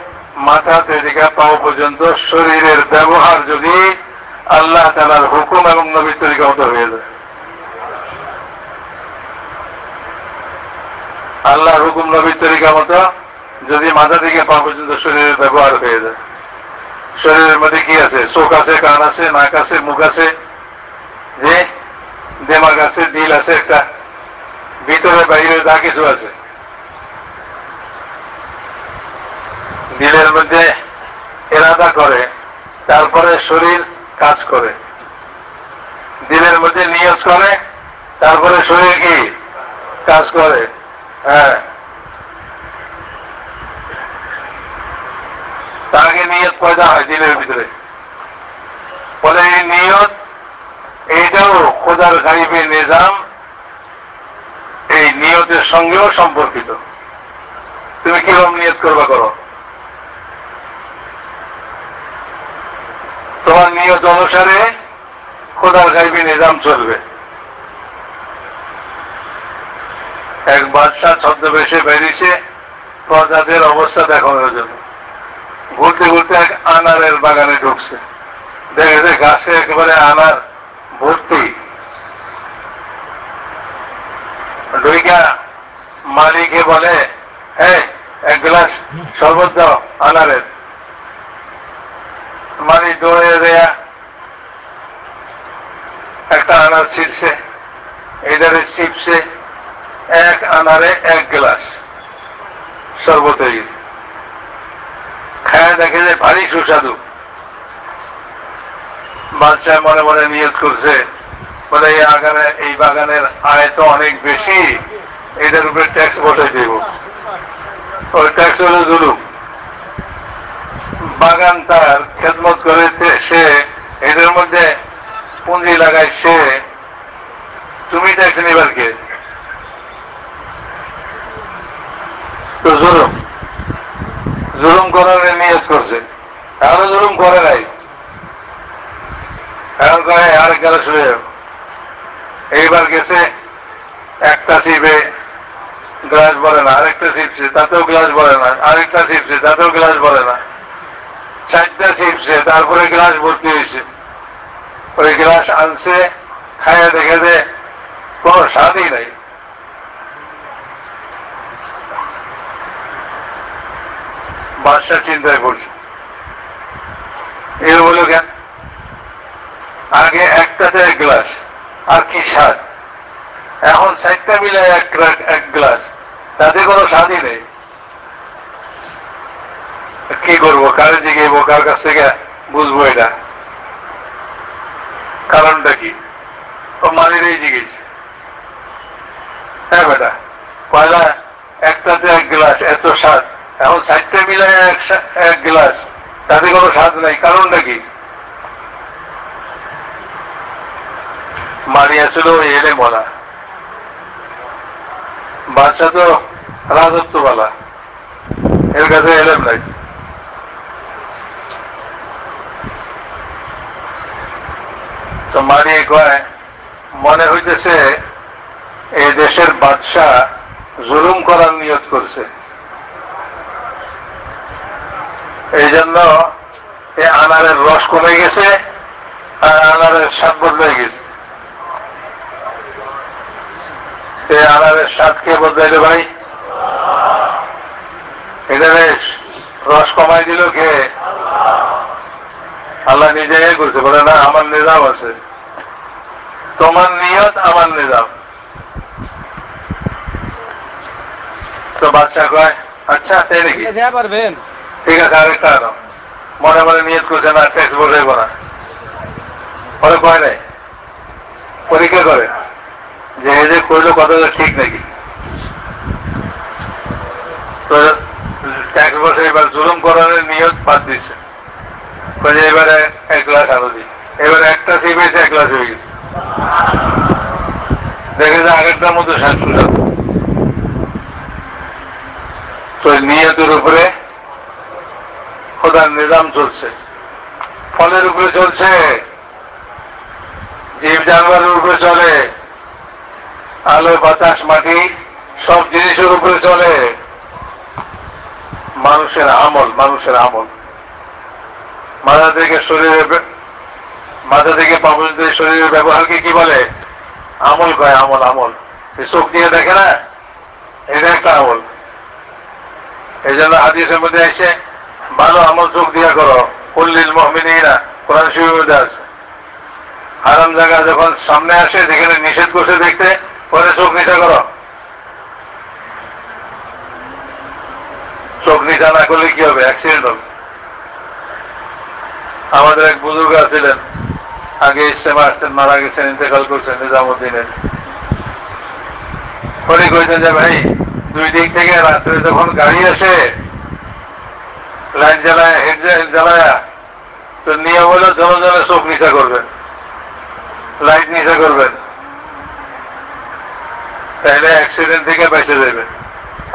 মাথা থেকে পাও পর্যন্ত শরীরের ব্যবহার যদি আল্লাহ তালার হুকুম এবং নবীর তরিকা মতো হয়ে যায়। আল্লাহর হুকুম, নবীর তরিকা মতো যদি মাথা থেকে পা পর্যন্ত শরীরের ব্যবহার হয়ে যায়। শরীরের মধ্যে কি আছে? চোখ আছে, কান আছে, নাক আছে, মুখ আছে। যে দেমাগ আছে, দিল আছে একটা। ভিতরে, বাইরে যা কিছু আছে। দিলের মধ্যে এরাদা করে, তারপরে শরীর কাজ করে। দিলের মধ্যে নিয়ত করে, তারপরে শরীর কি? কাজ করে। হ্যাঁ। তার আগে নিয়ত পয়দা হয় দিলের ভিতরে। বলে এই নিয়ত, এইটাও খোদার গাইবে নিজাম, এই নিয়তের সঙ্গেও সম্পর্কিত। তুমি কীরকম নিয়ত করবা করো? তোমার নিয়ত অনুসারে খোদার গাইবি নিজাম চলবে। এক বাদশাহ ছদ্মবেশে বেরিয়েছে, প্রজাদের অবস্থা দেখানোর জন্য। ঘুরতে ঘুরতে এক আনারের বাগানে ঢুকছে। দেখেছে গাছে একেবারে আনার ভর্তি। ঢুইকা মালিকে বলে হ্যাঁ এক গ্লাস শরবত দাও আনারের। মালি দৌড়ে দেয়া একটা আনার ছিটছে এটারে চিপছে এক আনারে এক গ্লাস শরবত হয়ে গেছে খায় দেখে যে ভারী সুস্বাদু। বাচ্চা মনে মনে নিয়ত করছে, বলে, এই আগানে, এই বাগানের আয় তো অনেক বেশি এটার উপরে ট্যাক্স বসাই দেব। ওই ট্যাক্স হলো জুলুম। বাগান তার খেদমত করে সে, এদের মধ্যে পুঁজি লাগায় সে, তুমি ট্যাক্স নিবার কে তো জুলুম জুলুম করার নিয়ত করছে এখনও জুলুম করে নাই এখন কয়ে আরেক গেলে শুনে যাব এইবার গেছে, একটা সিপে গ্লাস বলে না, আরেকটা সিপছে তাতেও গ্লাস বলে না, আরেকটা সিপছে তাতেও গ্লাস বলে না। চারটা সিপছে তারপরে গ্লাস ভর্তি হয়েছে। ওই গ্লাস আনছে খাইয়া দেখে দে কোন স্বাদই নাই। বাদশাহ চিন্তায় পড়ছে এর বলো কেন? আগে একটাতে এক গ্লাস আর কি স্বাদ এখন চারটা মিলে এক গ্লা- এক গ্লাস তাতে কোনো স্বাদই নেই কি করব কারে জিগেবো কার কাছ থেকে বুঝব এটা। কারণটা কি? ও মালিরই জিগেছে। হ্যাঁ বেটা, পয়লা একটাতে এক গ্লাস, এত স্বাদ। এখন চারটে মিলে এক গ্লাস, তাতে কোনো স্বাদ নাই, কারণটা কি? মারিয়াছিল এলে মরা। বাচ্চা তো রাজত্ববালা এর কাছে এলেম নাই। তো মারিয়ে কয়, মনে হইতেছে এই দেশের বাদশাহ জুলুম করার নিয়ত করছে। এই জন্য এই আনারের রস কমে গেছে আর আনারের স্বাদ বদলে গেছে। এই আনারের স্বাদ কে বদলাইলো ভাই? এটা বেশ, রস কমাই দিল কে? আল্লাহ নিজে করছে বলে না আমার নিজাম আছে। তোমার নিয়ত আমার নিজাম। তো বাচ্চা কয় আচ্ছা তাই নাকি? পারবেন। ঠিক আছে আরেকটা আনো। মনে মনে নিয়ত করছে না ট্যাক্স বসাইব না। পরে কয় নাই? পরীক্ষা করে। যে এই যে কইলো কথাটা ঠিক নাকি? তো ট্যাক্স বসে এবার জুলুম করার নিয়ত বাদ দিচ্ছে কয়ে এবারে এক গ্লাস আলো দিই। এবারে একটা সিপ এসে এক গ্লাস হয়ে গেছে। দেখে যে আগেরটার মতো সুযোগ তো নিয়তের উপরে খোদার নিজাম চলছে। ফলের উপরে চলছে, জীব জানোয়ারের উপরে চলে, আলো, বাতাস, মাটি, সব জিনিসের উপরে চলে। মানুষের আমল মানুষের আমল। মাথা থেকে শরীরে মাথা থেকে পা পর্যন্ত এই শরীরের ব্যবহারকে কি বলে? আমল কয়, আমল আমল। চোখ দিয়ে দেখে না? এটা একটা আমল। এই জন্য হাদিসের মধ্যে এসে ভালো আমল চোখ দিয়া করো। কুল্লিল মহমিনা কোরআন শরীফের মধ্যে আছে। হারাম জায়গা যখন সামনে আসে, যেখানে নিষেধ করছে দেখতে, পরে চোখ নিচা করো। চোখ নিচা না করলে কি হবে? অ্যাক্সিডেন্ট হবে আমাদের এক বুজুর্গ ছিলেন আগে ইস্তেমা আসতেন, মারা গেছেন, ইন্তেকাল করছেন নিজামুদ্দিনের। উনি কইতেন যে, ভাই, দুই দিক থেকে রাত্রে যখন গাড়ি আসে লাইট জ্বালায়, হেড জ্বালায়, তো নিয়ম হলো জনে জনে চোখ নিচা করবেন, লাইট নিচা করবেন। তাহলে অ্যাক্সিডেন্ট থেকে বেঁচে যাবেন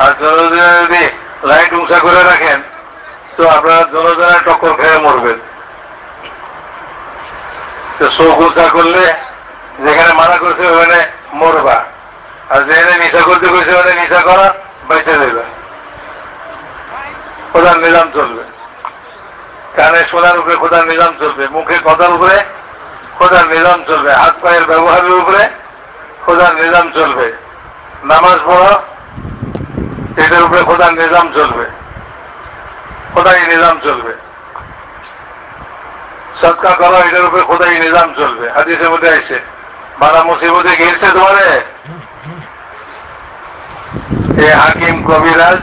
আর জনজনে যদি লাইট উঁচা করে রাখেন, তো আপনারা জনজনে টক্কর খেয়ে মরবেন। তো চোখ উঁচা করলে যেখানে মানা করছে ওখানে মরবা। আর যেখানে নিশা করতে কইছে ওখানে নিশা করা বেঁচে দেবে খোদার নিজাম চলবে। কানে শোনার উপরে খোদার নিজাম চলবে। মুখে কথার উপরে খোদার নিজাম চলবে। হাত পায়ের ব্যবহারের উপরে খোদার নিজাম চলবে। নামাজ পড়ো এটার উপরে খোদার নিজাম চলবে। খোদাই নিজাম চলবে। সৎকা করো, এটার উপরে খোদাই নিজাম চলবে। হাদিসের মধ্যে আইসে মারা মুসিবতে গিয়েছে তোমারে? এ হাকিম কবিরাজ,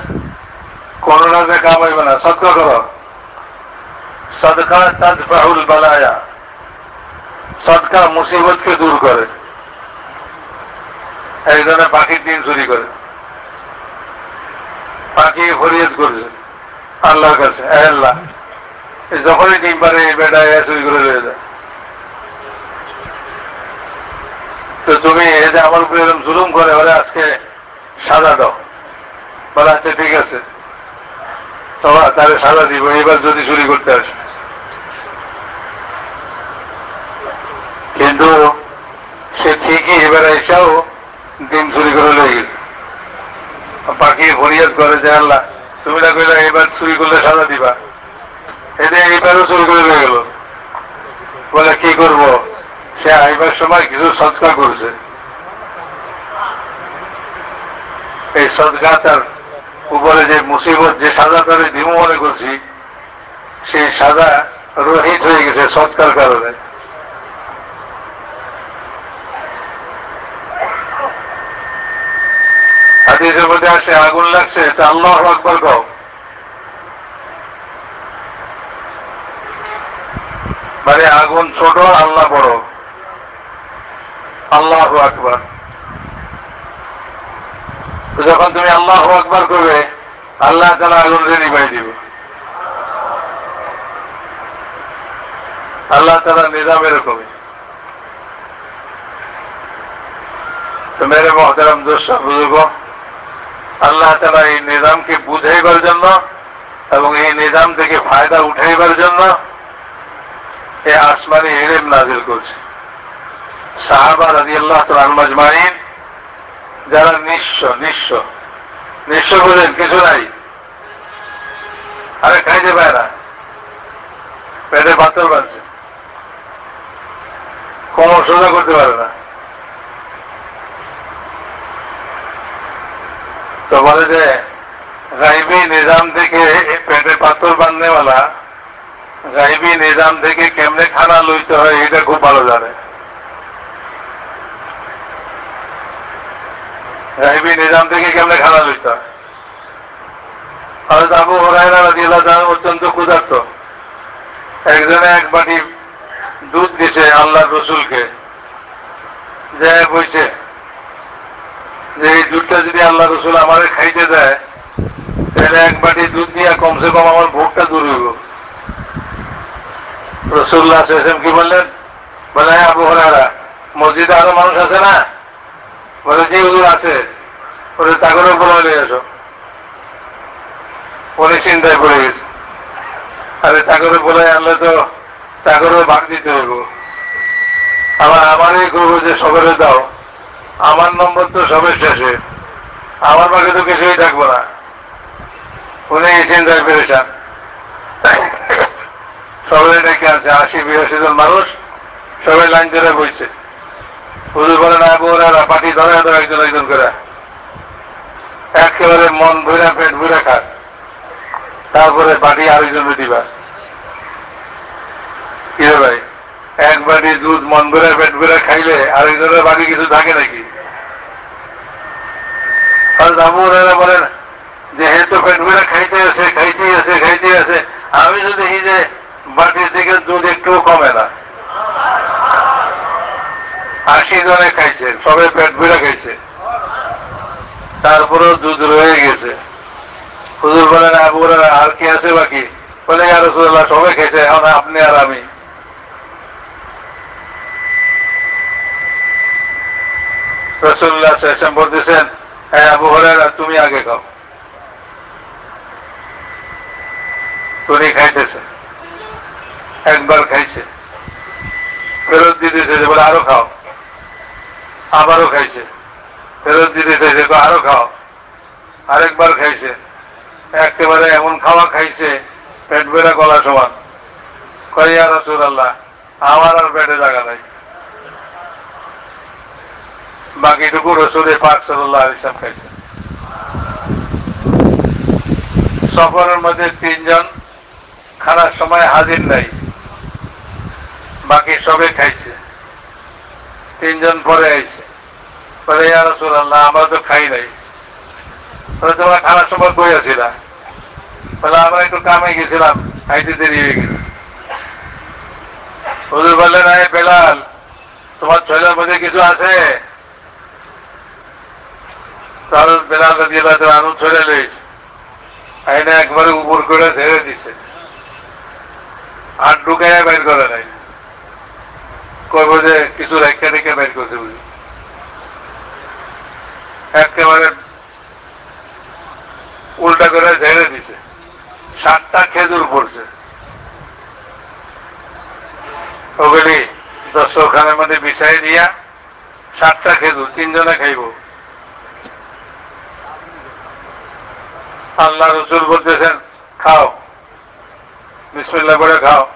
কোন রাজে কামাইবে না সৎকা করো। সদকা তদফাউল বালায়া সদকা মুসিবতকে দূর করে। একজনে পাখির ডিম চুরি করে। পাখি ফরিয়াদ করছে, আল্লাহর কাছে আল্লাহ। যখনই ডিম পারে বেটা চুরি করে রয়ে যায়। তো তুমি যে আমার উপরে এরকম জুলুম করে, ওরা আজকে সাজা দাও। বলে আচ্ছা ঠিক আছে। তোমার তাহলে সাজা দিব এবার যদি চুরি করতে আসে। কিন্তু সে ঠিকই এবার এসেও ডিম চুরি করে লয়ে গেছে। পাখি ফরিয়াদ করে যে আল্লাহ, তুমি না কইলে এবার চুরি করলে সাজা দিবা। বলে, কি করব? সে আইবার সময় কিছু সৎকার করেছে। এই সদকা তার উপরে যে মুসিবত, যে সাজা দিমু মনে করছি সেই সাজা রোহিত হয়ে গেছে সৎকার কারণে। হাদিসের মধ্যে আছে, আগুন লাগছে, তা আল্লাহ আকবর কও। মানে আগুন ছোট, আল্লাহ বড়। আল্লাহ আকবর। যখন তুমি আল্লাহ আকবর করবে, আল্লাহ তারা আগুনকে নিভাই দিব। আল্লাহ তারা নিজাম এরকমই। তো মেরে মহতারাম দোষা বুঝব আল্লাহ তারা এই নিজামকে বুঝাইবার জন্য এবং এই নিজাম থেকে ফায়দা উঠাইবার জন্য এই আসমানি এলেম নাজিল করছে। সাহাবা রাজি আল্লাহ তালমাজমাইন যারা নিঃস্ব নিঃস্ব নিঃস্ব বলেন কিছু নাই। আরে খাইতে পায় না। পেটে পাথর বাঁধছে। কোমর সোজা করতে পারে না। তো বলে যে, গাইবী নিজাম থেকে পেটে পাথর বাঁধনেওয়ালা গাইবী নিজাম থেকে কেমনে খানা লইতে হয় এটা খুব ভালো জানে। গাইবী নিজাম থেকে কেমনে খানা লইতে হয়? অত্যন্ত ক্ষুধার্ত। একজনে এক বাটি দুধ দিছে আল্লাহ রসুলকে। যে বইছে যে এই দুধটা যদি আল্লাহ রসুল আমারে খাইতে দেয়, তাহলে এক বাটি দুধ দিয়া কমসে কম আমার ভোগটা দূর হইব। রসুল্লাহ কি বললেন? বলে আবু হরারা মসজিদে আরও মানুষ আছে না? বলে যে হুজুর, আছে। বলে, তাগরে বলে এসো। উনি চিন্তায় পড়ে গেছে। আরে, তাগরে বলে আনলে তো তাগরে ভাগ দিতে হইব। আবার আমারই করব যে সবারে দাও। আমার নম্বর তো সবের শেষে আমার বাকি তো কিছুই থাকব না। উনি এই চিন্তায় পেরেছেন। সবাই ডেকে আছে আশি বিরাশি জন মানুষ, সবাই লাইন ধরে বইছে। হুজুর বলেন, আবু ওরা পাটি ধরে দাও একজন একজন করে। একেবারে মন ভুরা পেট ভুরা খাক তারপরে বাড়ি আরেকজনে দিবা। কি ভাই? এক বাটি দুধ মন ভরে পেট ভরে খাইলে আরেকজনের বাড়ি কিছু থাকে নাকি? দামুরা বলেন, যেহেতু পেট ভরে খাইতে আছে খাইতে আছে খাইতে আছে, আমি যদি এই যে বাটির দিকে দুধ একটু কমে না। আশি জনে খাইছে সবাই পেট ভরে খাইছে। তারপরেও দুধ রয়ে গেছে। হুজুর বলেন, আবু আর কি আছে বাকি? বলে আর রসুল্লাহ সবাই খেয়েছে, এখন আপনি আর আমি। বলতেছেন হ্যাঁ আবু হরারা তুমি আগে খাও। তুমি খাইতেছে। একবার খাইছে। ফেরত দিতেছে যে বলে আরও খাও। আবারও খাইছে। ফেরত দিতেছে যে আরও খাও। আরেকবার খাইছে। একেবারে এমন খাওয়া খাইছে, পেট বেড়া গলা সমান। কইয়া রসুল আল্লাহ আমার আর পেটে জায়গা নাই। বাকিটুকু রসুল পাক সাল্লাহ ইসলাম খাইছে। সফরের মধ্যে তিনজন খানার সময় হাজির নাই। বাকি সবে খাইছে। তিনজন পরে আইছে। পরে ইয়া রসুল আল্লাহ আমরা তো খাই নাই। বলে, তোমরা খানার সময় কই আছিলা? বলে, আমরা একটু কামে গেছিলাম, খাইতে দেরি হয়ে গেছে। হুজুর বললেন, আরে বেলাল, তোমার ছেলের মধ্যে কিছু আছে? তাহলে বেলাল দিয়ে আনু ছেড়ে লইছে। আইনে একবারে উপর করে ছেড়ে দিছে। আর ঢুকাইয়া বের করে নাই। কইব যে কিছু রেখে রেখে বের করতে বুঝি একেবারে উল্টা করে ঝেড়ে দিছে। সাতটা খেজুর পড়ছে। ওগুলি দর্শকখানের মধ্যে বিছাই দিয়া সাতটা খেজুর, তিনজনে খাইব। আল্লাহ রসুল বলতেছেন, খাও। বিসমিল্লা করে খাও।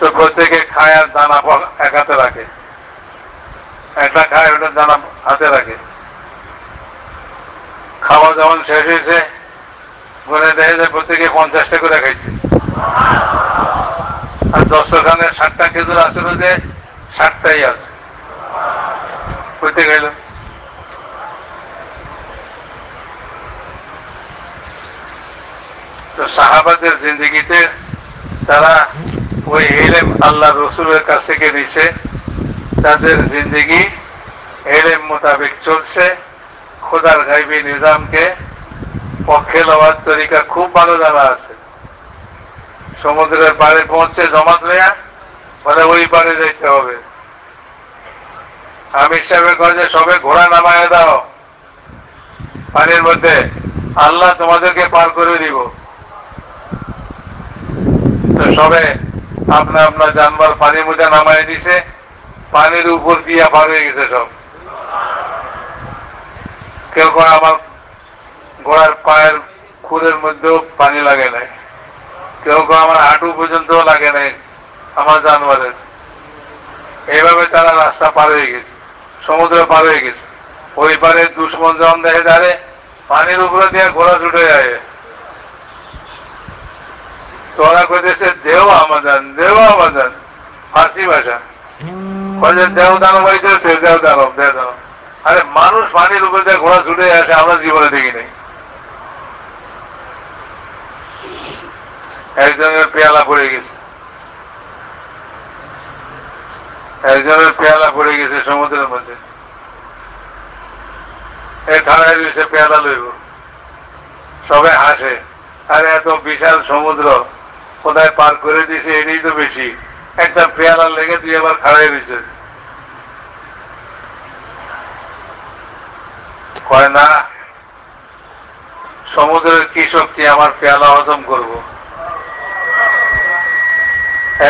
তো প্রত্যেকে খায় আর দানা এক হাতে রাখে। একটা খায় ওটা দানা হাতে রাখে। খাওয়া যখন শেষ হয়েছে গুনে দেখে যে প্রত্যেকে পঞ্চাশটা করে খাইছে। আর দশখানে ষাটটা খেজুর আছে যে ষাটটাই আছে। প্রত্যেক তো সাহাবাদের জিন্দগিতে তারা ওই এলেম আল্লাহ রসুলের কাছ থেকে নিছে। তাদের জিন্দগি এলেম মোতাবেক চলছে। খোদার গাইবী নিজামকে পক্ষে লওয়ার তরিকা খুব ভালো জানা আছে। সমুদ্রের পাড়ে পৌঁছে জমাত নেয়া বলে, ওই পাড়ে যেতে হবে। আমির সাহেবের কাছে সবে ঘোড়া নামায় দাও। পানির মধ্যে আল্লাহ তোমাদেরকে পার করে দিব। তো সবে আপনা আপনার জানবার পানির মধ্যে নামায় দিছে, পানির উপর দিয়া পার হয়ে গেছে সব। কেউ কয় আমার ঘোড়ার পায়ের খুরের মধ্যেও পানি লাগে নাই। কেউ কেউ আমার হাঁটু পর্যন্ত লাগে নাই আমার জানোয়ারের। এইভাবে তারা রাস্তা পার হয়ে গেছে, সমুদ্র পার হয়ে গেছে। ওই পারে দুশ্মন যখন দেখে দাঁড়ে পানির উপরে দিয়ে ঘোড়া ছুটে যায় তোরা কইতেছে, দেও আমাদান দেও আমাদান। ফার্সি ভাষা। কয়ে দেও দানব হইতেছে, দেও দানব দেও দানব আরে, মানুষ পানির উপরে দিয়ে ঘোড়া ছুটে আসে, আমরা জীবনে দেখি নাই। একজনের পেয়ালা পড়ে গেছে। একজনের পেয়ালা পড়ে গেছে সমুদ্রের মধ্যে। এ খাড়াই রয়েছে পেয়ালা লইব। সবাই হাসে, আরে, এত বিশাল সমুদ্র। কোথায় পার করে দিয়েছে এটাই তো বেশি। একটা পেয়ালা লেগে তুই আবার খাড়াই রয়েছে কয় না, সমুদ্রের কি শক্তি আমার পেয়ালা হজম করব?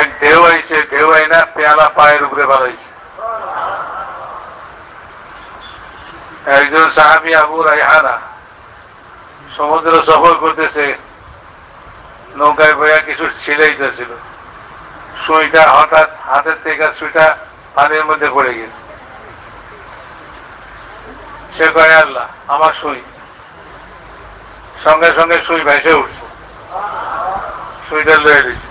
এক ঢেউ আইছে, ঢেউ আই না পেয়ালা পায়ের উপরে বাড়াইছে। একজন সাহাবি আবু রাইহানা সমুদ্র সফর করতেছে। নৌকায় বইয়া কিছু ছিলাইতেছিল সুইটা হঠাৎ হাতের থেকে সুইটা পানির মধ্যে পড়ে গেছে। সে কয়, আল্লাহ, আমার সুই। সঙ্গে সঙ্গে সুই ভেসে উঠছে। সুইটা লয়ে দিচ্ছে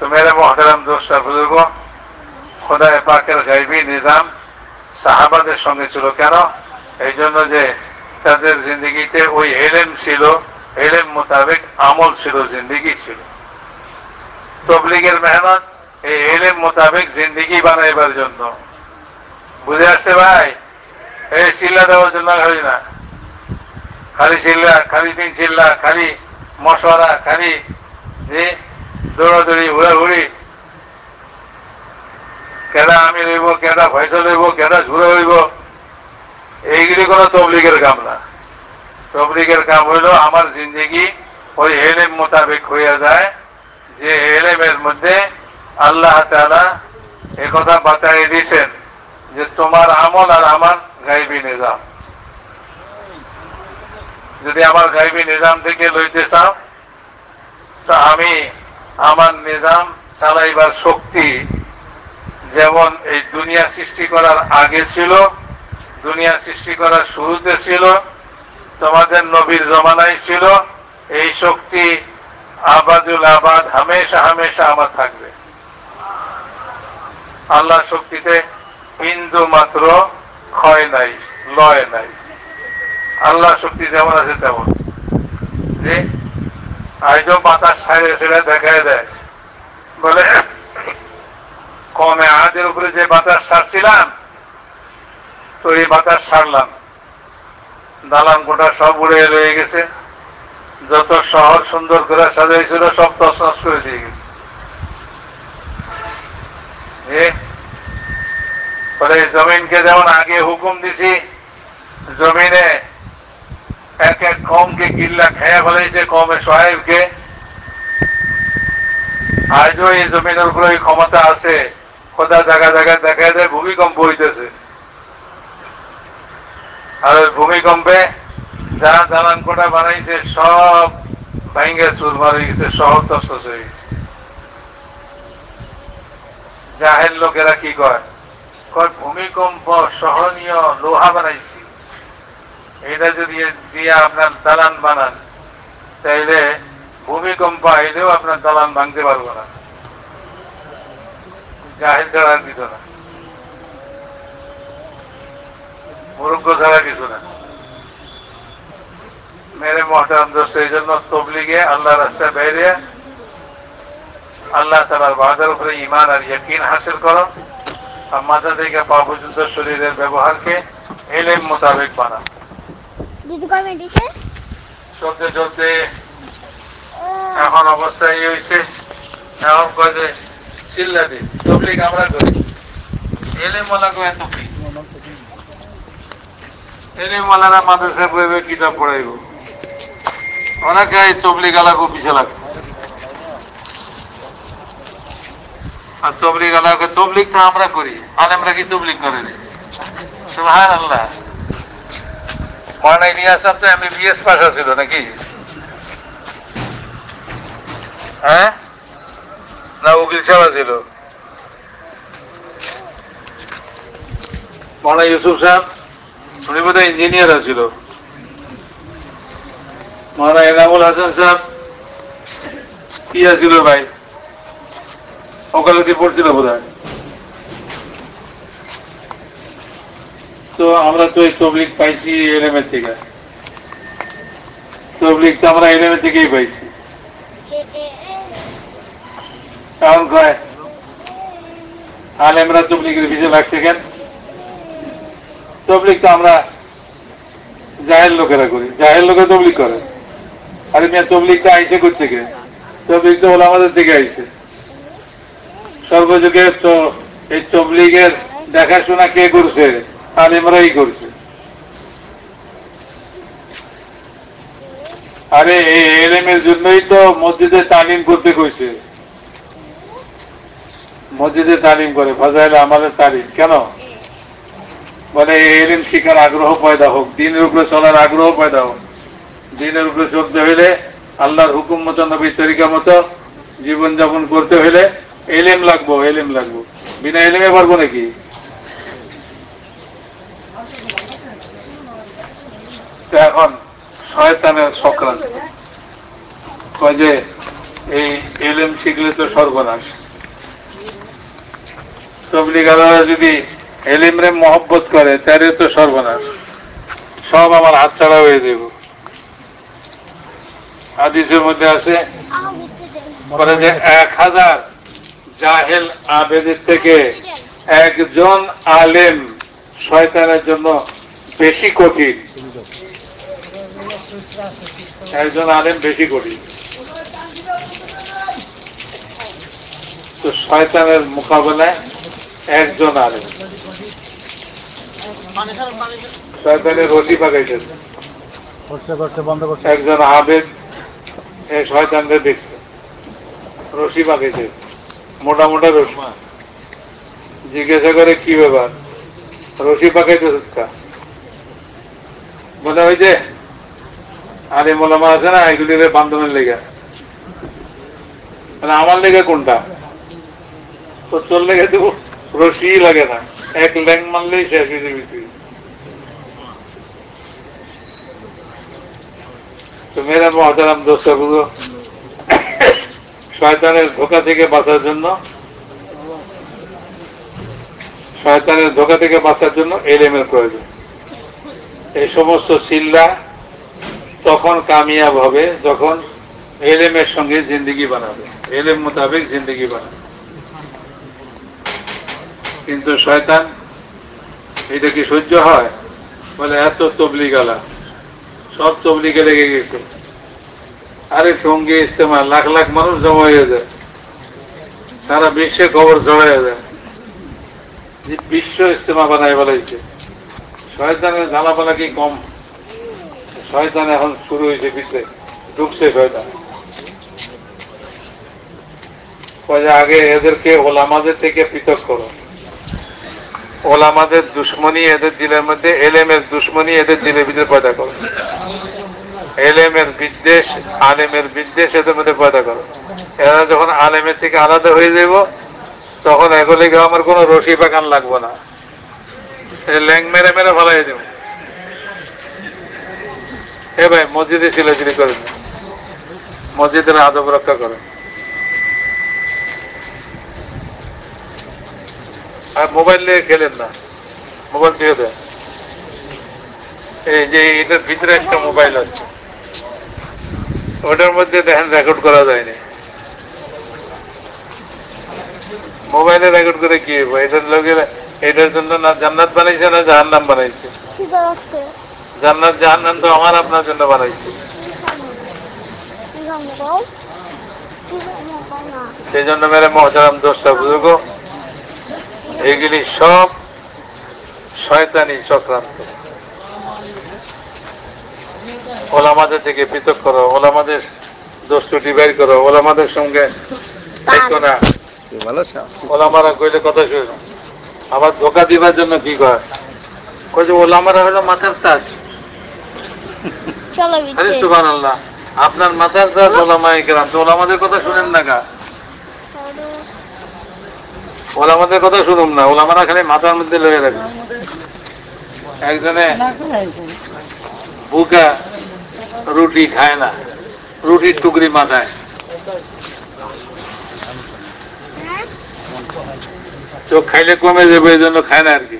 তো মেরে মহতারাম দোষটা বুজুর্গ খোদায় পাকের গাইবি নিজাম সাহাবাদের সঙ্গে ছিল কেন? এই জন্য যে তাদের জিন্দগিতে ওই এলেম ছিল এলেম মোতাবেক আমল ছিল, জিন্দিগি ছিল। তবলিগের মেহনত এই এলেম মোতাবেক জিন্দিগি বানাইবার জন্য। বুঝে আসছে ভাই? এই চিল্লা দেওয়ার জন্য হয় না। খালি চিল্লা, খালি তিন চিল্লা, খালি মশলা খালি যে দৌড়াদৌড়ি ঘোরাঘুরি কেডা আমি লইব কেডা পয়সা লইব কেডা ঝুড়ে হইব, এইগুলি কোনো তবলিগের কাম না তবলিগের কাম হইল আমার জিন্দগি ওই এলেম মোতাবেক হইয়া যায়, যে এলেমের মধ্যে আল্লাহ তালা একথা বাতাই দিয়েছেন যে তোমার আমল আর আমার গাইবি নিজাম। যদি আমার গাইবি নিজাম থেকে লইতে চাও, তো আমি আমার নিজাম চালাইবার শক্তি যেমন এই দুনিয়া সৃষ্টি করার আগে ছিল, দুনিয়া সৃষ্টি করার শুরুতে ছিল তোমাদের নবীর জমানায় ছিল, এই শক্তি আবাদুল আবাদ হামেশা হামেশা আমার থাকবে। আল্লাহ শক্তিতে বিন্দু মাত্র ক্ষয় নাই, লয় নাই। আল্লাহ শক্তি যেমন আছে তেমন। যে আজও বাতাস ছাড়ে সেটা দেখায় দেয়। বলে, কমে আহাদের উপরে যে বাতাস ছাড়ছিলাম, তো এই বাতাস ছাড়লাম। দালান কোটা সব উড়ে রয়ে গেছে। যত শহর সুন্দর করে সাজাইছিল, সব তসনস করে দিয়ে গেছে। বলে জমিনকে যেমন আগে হুকুম দিছি, জমিনে এক এক কমকে কিল্লা খেয়া ফেলাইছে কমে সোহেবকে আজও এই জমিনের উপরে ক্ষমতা আছে। খোদা জায়গা জায়গায় দেখা যায়, ভূমিকম্প হইতেছে। আর ওই ভূমিকম্পে যা দালান কোটা বানাইছে, সব ভেঙ্গে চুরমার হয়ে গেছে, শহর তস্তস হয়ে গেছে। জাহের লোকেরা কি কয়? ভূমিকম্প সহনীয় লোহা বানাইছি। এটা যদি দিয়ে আপনার দালান বানান, তাইলে ভূমিকম্প আইলেও আপনার দালান ভাঙতে পারব না। জাহের আর কিছু না। মুরুগ্য ছাড়া কিছু না। মেরে মহতারাম দোস্ত এই জন্য তবলিগে আল্লাহ রাস্তায় বাইরে আল্লাহ তালার বাহাদের উপরে ইমান আর ইয়কিন হাসিল করো আর মাথা থেকে পা পর্যন্ত শরীরের ব্যবহারকে এলেম মোতাবেক দিছে চলতে চলতে এখন অবস্থা এই হয়েছে এখন কয় যে চিল্লাদি তবলিক আমরা করি। এলে মলা কয় এলে মলারা মাদ্রাসা পড়বে কিতাব পড়াইব। অনেকে এই তবলিক আলা খুব পিছিয়ে লাগছে। আর তবলিক আলাকে তবলিক তো আমরা করি, আর আমরা কি তবলিক করে নি? সুবহান আল্লাহ মনে ইলিয়াস তো এমবিবিএস পাস ছিল নাকি? হ্যাঁ? না উকিল সাহেব ছিল মনে ইউসুফ সাহেব? উনি বোধ ইঞ্জিনিয়ার ছিল মনে এনামুল হাসান সাহেব কি ছিল ভাই? ওকালতি পড়ছিল বোধ তো আমরা তো এই তবলিক পাইছি এলএমের থেকে। তবলিক তো আমরা এলএমের থেকেই পাইছি। কারণ কয়? আলেমরা তবলিগের পিছিয়ে লাগছে কেন? তবলিক তো আমরা জাহের লোকেরা করি। জাহের লোকে তবলিক করে। আরে মিয়া তবলিকটা আইসে করতে কে তবলিক তো হলো আমাদের থেকে আইসে সর্বযুগে তো এই তবলিগের দেখাশোনা কে করছে? আলেমরাই করছে। আরে এই এলএমের জন্যই তো মসজিদে তালিম করতে কইছে। মসজিদে তালিম করে, ফাজাইলে আমাদের তালিম। কেন? বলে এই এলিম শিখার আগ্রহ পয়দা হোক, দিনের উপরে চলার আগ্রহ পয়দা হোক। দিনের উপরে চলতে হইলে আল্লাহর হুকুম মতো, নবীর তরিকা মতো জীবনযাপন করতে হইলে এলেম লাগবো এলেম লাগবো। বিনা এলেমে পারব নাকি? এখন শয়তানের সক্রান্ত। কয় যে, এই এলেম শিখলে তো সর্বনাশ। তবলিগাররা যদি এলিমরে মহব্বত করে তাহলে তো সর্বনাশ। সব আমার হাত ছাড়া হয়ে দেব হাদিসের মধ্যে আছে, বলে যে এক হাজার জাহেল আবেদের থেকে একজন আলেম শয়তানের জন্য বেশি কঠিন। একজন আলেম বেশি কঠিন। তো শয়তানের মোকাবেলায় একজন আলেম। শয়তানের রশি পাকাইতেছে করছে করছে বন্ধ করছে। একজন আবেদ দেখছে। রশি পাকাইছে। মোটা মোটা রশি। জিজ্ঞাসা করে কি ব্যাপার? রশি পাকাইতে কা? বলে ওই যে আরে মোলামা আছে না এগুলির বান্ধবের লেগে। মানে আমার লেগে কোনটা? তো তোর লেগে দেবো। রশি লাগে না। এক ল্যাং মারলেই শেষ হয়ে তুই। তো মেরা মহতারাম দোস্তগুলো শয়তানের ধোকা থেকে বাঁচার জন্য, শয়তানের ধোকা থেকে বাঁচার জন্য এলেমের প্রয়োজন। এই সমস্ত চিল্লা তখন কামিয়াব হবে যখন এলেমের সঙ্গে জিন্দিগি বানাবে। এলেম মোতাবেক জিন্দিগি বানাবে। কিন্তু শয়তান, এটা কি সহ্য হয়? বলে, এত তবলিগালা। সব তবলিগে লেগে গেছে। আরে সঙ্গে ইস্তেমা লাখ লাখ মানুষ জমা হয়ে যায়। সারা বিশ্বে খবর ছড়াইয়া যায়। বিশ্ব ইস্তেমা বানায় বলাইছে শয়তানের ঝালাপালা কি কম? শয়তান এখন শুরু হয়েছে ভিতরে ঢুকছে শয়তান। আগে এদেরকে ওলামাদের থেকে পৃথক করো। ওলামাদের দুশ্মনী, এদের দিলের মধ্যে এলেমের দুশ্মনী, এদের দিলের ভিতরে পয়দা করো। এলেমের বিদ্বেষ, আলেমের বিদ্বেষ এদের মধ্যে পয়দা করো। এরা যখন আলেমের থেকে আলাদা হয়ে যাব তখন এগুলিকে আমার কোনো রশি বাগান লাগবো না। ল্যাং মেরে মেরে ফেলাই দেব। এ ভাই, মসজিদে ছিলেছিলি করেন। মসজিদের আদব রক্ষা করো আর মোবাইল নিয়ে খেলেন না। মোবাইল দিয়ে দেন। এই যে এটার ভিতরে একটা মোবাইল আছে। ওটার মধ্যে দেখেন রেকর্ড করা যায়নি। মোবাইলে রেকর্ড করে কি হইব? এটার লোকের এটার জন্য না জান্নাত বানাইছে না জাহান্নাম বানাইছে? জান্নাত জাহান্নাম তো আমার আপনার জন্য বানাইছে। সেই জন্য মেরে মহতারাম দোষটা বুঝুক এগুলি সব শয়তানি চক্রান্ত। ওলামাদের থেকে পৃথক করো ওলামাদের দোষ ত্রুটি বের করো ওলামাদের সঙ্গে না। ওলামারা কইলে কথা শুনে আবার ধোকা দিবার জন্য কি কয়? কই যে ওলামারা হলো মাথার তাজ। আরে বিচ্ছে সুবান আল্লাহ আপনার মাথার তাজ ওলামাই কেরাম তো ওলামাদের কথা শুনেন না গা। ওলামাদের কথা শুনুন না ওলামারা খালি মাথার মধ্যে লয়ে রাখবে একজনে বুকা রুটি খায় না রুটির টুকরি মাথায়। তো খাইলে কমে যাবে এই জন্য খায় না আর কি।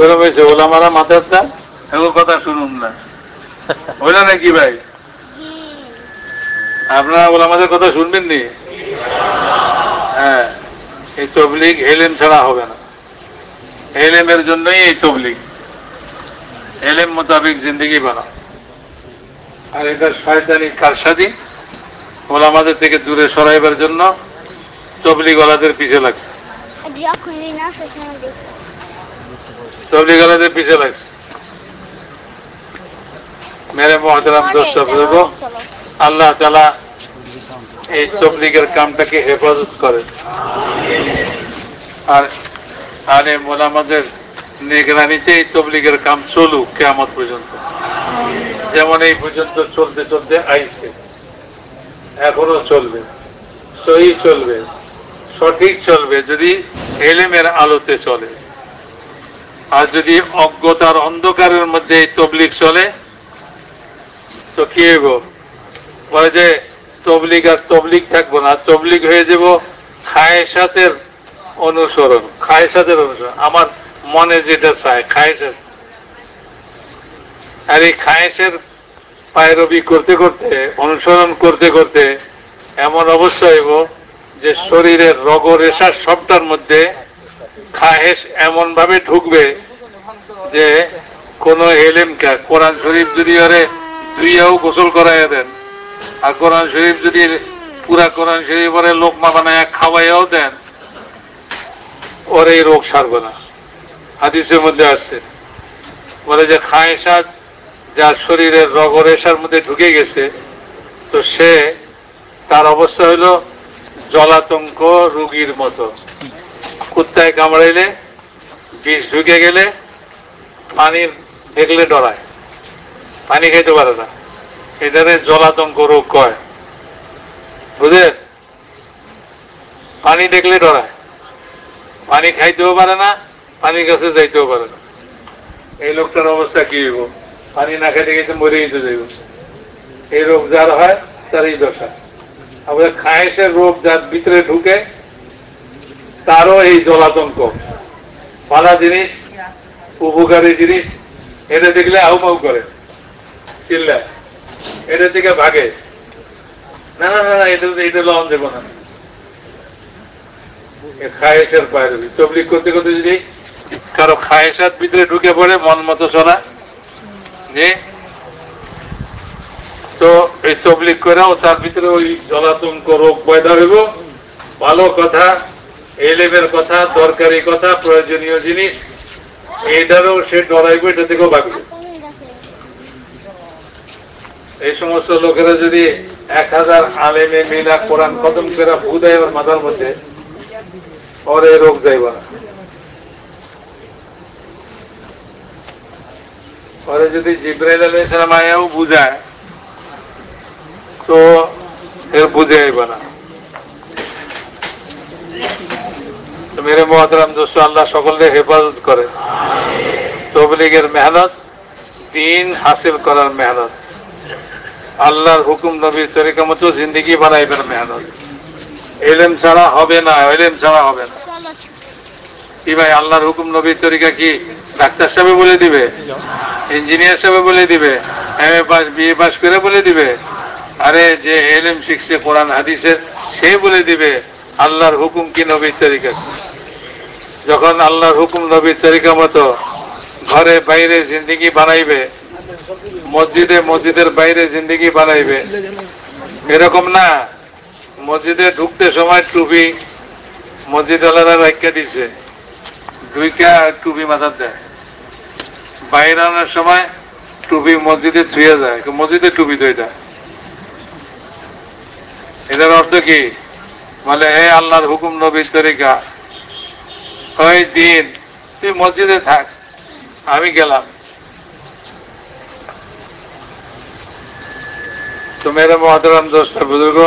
ওরম হয়েছে ওলামারা মাথার তা এগুলো কথা শুনুন না। হইল নাকি ভাই? আপনারা ওলামাদের কথা শুনবেন নি? হ্যাঁ এই তবলিগ এলেম ছাড়া হবে না। এলেমের জন্যই এই তবলিগ। এলেম মোতাবেক জিন্দগি বানাও। আর এটা শয়তানি কারসাদি ওলামাদের থেকে দূরে সরাইবার জন্য তবলিগওয়ালাদের পিছে লাগছে। তবলিগওয়ালাদের পিছে লাগছে। মেরে মহতরাম দোস্ত আল্লাহ তালা এই তবলিগের কামটাকে হেফাজত করে আর, আরে মোলামাদের নিগরানিতে এই তবলিগের কাম চলুক কেমন পর্যন্ত। যেমন এই পর্যন্ত চলতে চলতে আইছে। এখনও চলবে। সহি চলবে। সঠিক চলবে যদি এলেমের আলোতে চলে। আর যদি অজ্ঞতার অন্ধকারের মধ্যে এই তবলিগ চলে, তো কি হইব? বলে যে তবলিগ আর তবলিগ থাকব না তবলিগ হয়ে যাব খায়েসাতের অনুসরণ খায়েসাতের অনুসরণ, আমার মনে যেটা চায় খায়েসাত আর এই খায়েসের পায়রবি করতে করতে, অনুসরণ করতে করতে এমন অবস্থা হইব যে শরীরের রগ রেশার সবটার মধ্যে খাহেস এমন ভাবে ঢুকবে যে কোন এলেমকা কোরআন শরীফ যদি দুইয়াও গোসল করাইয়া দেন। আর কোরআন শরীফ যদি পুরা কোরআন শরীফ ওরে লোকমা বানায় খাওয়াইয়াও দেন, ওর এই রোগ সারবে না। হাদিসের মধ্যে আসছে বলে যে খায়েসাত যার শরীরের রগরেশার মধ্যে ঢুকে গেছে, তো সে তার অবস্থা হলো জলাতঙ্ক রুগীর মতো। কুত্তায় কামড়াইলে, বিষ ঢুকে গেলে পানির দেখলে ডরায়, পানি খাইতে পারে না। এটারে জলাতঙ্ক রোগ কয়। বুঝলেন? পানি দেখলে ডরায়। পানি খাইতেও পারে না, পানির কাছে যাইতেও পারে না। এই লোকটার অবস্থা কি হইব? পানি না খাইতে খাইতে মরে যেতে যাইব। এই রোগ যার হয় তার এই দশা। আবার খায়েসের রোগ যার ভিতরে ঢুকে, তারও এই জলাতঙ্ক। ভালো জিনিস, উপকারী জিনিস, এটা দেখলে আউমাউ করে। চিল্লা এটা থেকে ভাগে। না না না এটা এটা লন দেব না। খায়েসের পায়রবি তবলিক করতে করতে যদি কারও খায়েসাত ভিতরে ঢুকে পড়ে, মন মতো চলা যে তো এই তবলিক করেও তার ভিতরে ওই জলাতঙ্ক রোগ পয়দা হইব। ভালো কথা, এলেমের কথা, দরকারি কথা, প্রয়োজনীয় জিনিস এটারও সে ডরাইব, এটা থেকেও ভাববে এই সমস্ত লোকেরা যদি এক হাজার আলেমে মিলা কোরআন কদম করে ভূ দেয় ওর মাথার মধ্যে ওর এই রোগ যাইব না। পরে যদি জিব্রাইল আলাই সালাম আয়াও বুঝায়, তো এর বুঝে আইব না। মেরে মহাতারাম দোস্ত, আল্লাহ সকলকে হেফাজত করে। তবলিগের মেহনত, দিন হাসিল করার মেহনত। আল্লাহর হুকুম নবীর তরিকা মতো জিন্দিগি বানাইবার মেহনত। এলেম ছাড়া হবে না, এলেম ছাড়া হবে না। কি ভাই, আল্লাহর হুকুম নবীর তরিকা কি? ডাক্তার সাহেব বলে দিবে? ইঞ্জিনিয়ার সাহেব বলে দিবে? M A pass, BA pass করে বলে দিবে? আরে যে এলেম শিখছে কোরআন, হাদিসের, সে বলে দিবে, আল্লাহর হুকুম কি নবীর তরিকা যখন আল্লাহর হুকুম নবীর তরিকা মতো ঘরে বাইরে জিন্দিগি বানাইবে মসজিদে মসজিদের বাইরে জিন্দিগি বানাইবে। এরকম না। মসজিদে ঢুকতে সময় টুপি মসজিদ আলাদা রাখিয়া দিছে। দুইটা টুপি মাথার দেয়। বাইরে আনার সময় টুপি মসজিদে ধুয়ে যায়। মসজিদে টুপি তো এটা। এটার অর্থ কি? বলে, হে আল্লাহর হুকুম, নবীর তরিকা। ওই দিন তুই মসজিদে থাক। আমি গেলাম। তো মেরে মহাতারাম দোষটা বুজুর্গ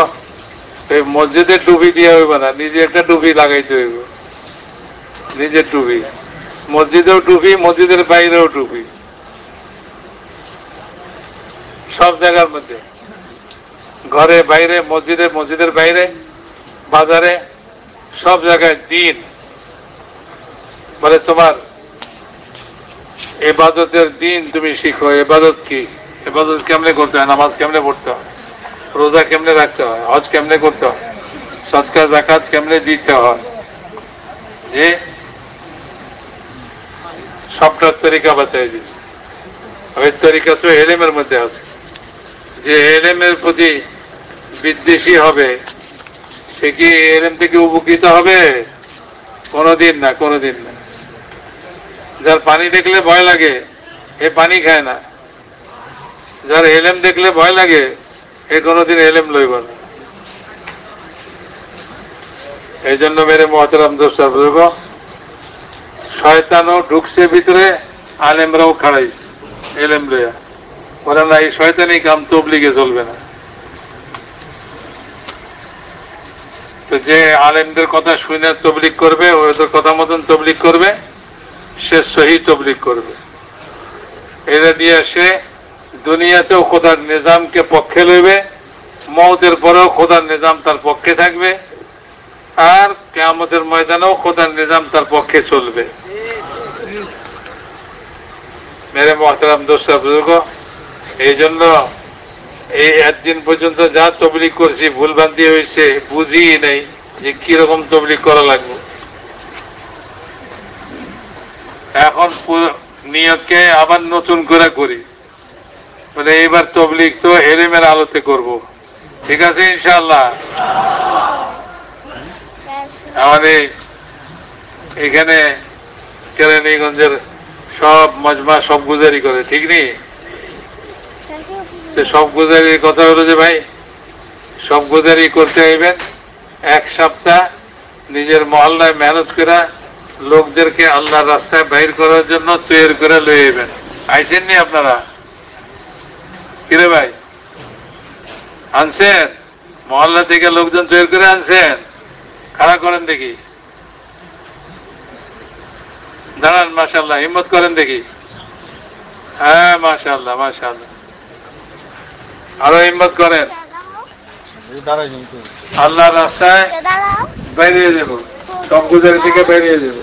এই মসজিদে টুপি দিয়ে হইব না, নিজে একটা টুপি লাগাইতে হইব। নিজের টুপি। মসজিদেও টুপি, মসজিদের বাইরেও টুপি। সব জায়গার মধ্যে। ঘরে বাইরে, মসজিদে, মসজিদের বাইরে, বাজারে, সব জায়গায় দিন। বলে তোমার এবাদতের দিন তুমি শিখো, এবাদত কি? এবাদত কেমনে করতে হয়? নামাজ কেমনে পড়তে হয়? রোজা কেমনে রাখতে হয়? হজ কেমনে করতে হয়? সৎকার জাকাত কেমনে দিতে হয়? যে সবটার তরিকা বাঁচাই দিচ্ছে ওই তরিকা তো এলেমের মধ্যে আছে। যে এলেমের প্রতি বিদ্বেষী হবে, সে কি এলেম থেকে উপকৃত হবে? কোনোদিন না কোনোদিন না। যার পানি দেখলে ভয় লাগে এ পানি খায় না। যার এলেম দেখলে ভয় লাগে এ কোনোদিন এলেম লইব না। এই জন্য মেরে মহতরাম দোষা বুঝব? শয়তানও ঢুকছে ভিতরে, আলেমরাও খাড়াইছে, এলেম লইয়া। ওরা না এই শয়তানি কাম তবলিগে চলবে না। তো যে আলেমদের কথা শুনে তবলিক করবে, ওদের কথা মতন তবলিক করবে, সে সহি তবলিক করবে। এরা দিয়ে সে দুনিয়াতেও খোদার নিজামকে পক্ষে লইবে, মৌতের পরেও খোদার নিজাম তার পক্ষে থাকবে, আর কেয়ামতের ময়দানেও খোদার নিজাম তার পক্ষে চলবে। মেরে মহতারাম দোষা বুজুর্গ এই জন্য এই একদিন পর্যন্ত যা তবলিক করছি, ভুলভ্রান্তি হয়েছে বুঝি নেই যে কীরকম তবলিক করা লাগবে। এখন পুরো নিয়তকে আবার নতুন করে করি। মানে এইবার তবলিক তো এলেমের আলোতে করব। ঠিক আছে ইনশাল্লাহ আমাদের এখানে কেরানীগঞ্জের সব মজমা সব গুজারি করে, ঠিক নেই? সব গুজারির কথা হলো যে ভাই, সব গুজারি করতে আইবেন, এক সপ্তাহ নিজের মহল্লায় মেহনত করা লোকদেরকে আল্লাহর রাস্তায় বাইর করার জন্য তৈরি করে লয়ে আইবেন। আইসেন নি আপনারা? কিরে ভাই? আনছেন? মহল্লা থেকে লোকজন তৈরি করে আনছেন? খাড়া করেন দেখি? দাঁড়ান মাশাল্লাহ হিম্মত করেন দেখি। হ্যাঁ মাশাল্লাহ মাশাল্লাহ আরও হিম্মত করেন। আল্লাহ রাস্তায় বেরিয়ে যাব। সব গুজারি থেকে বেরিয়ে যাব।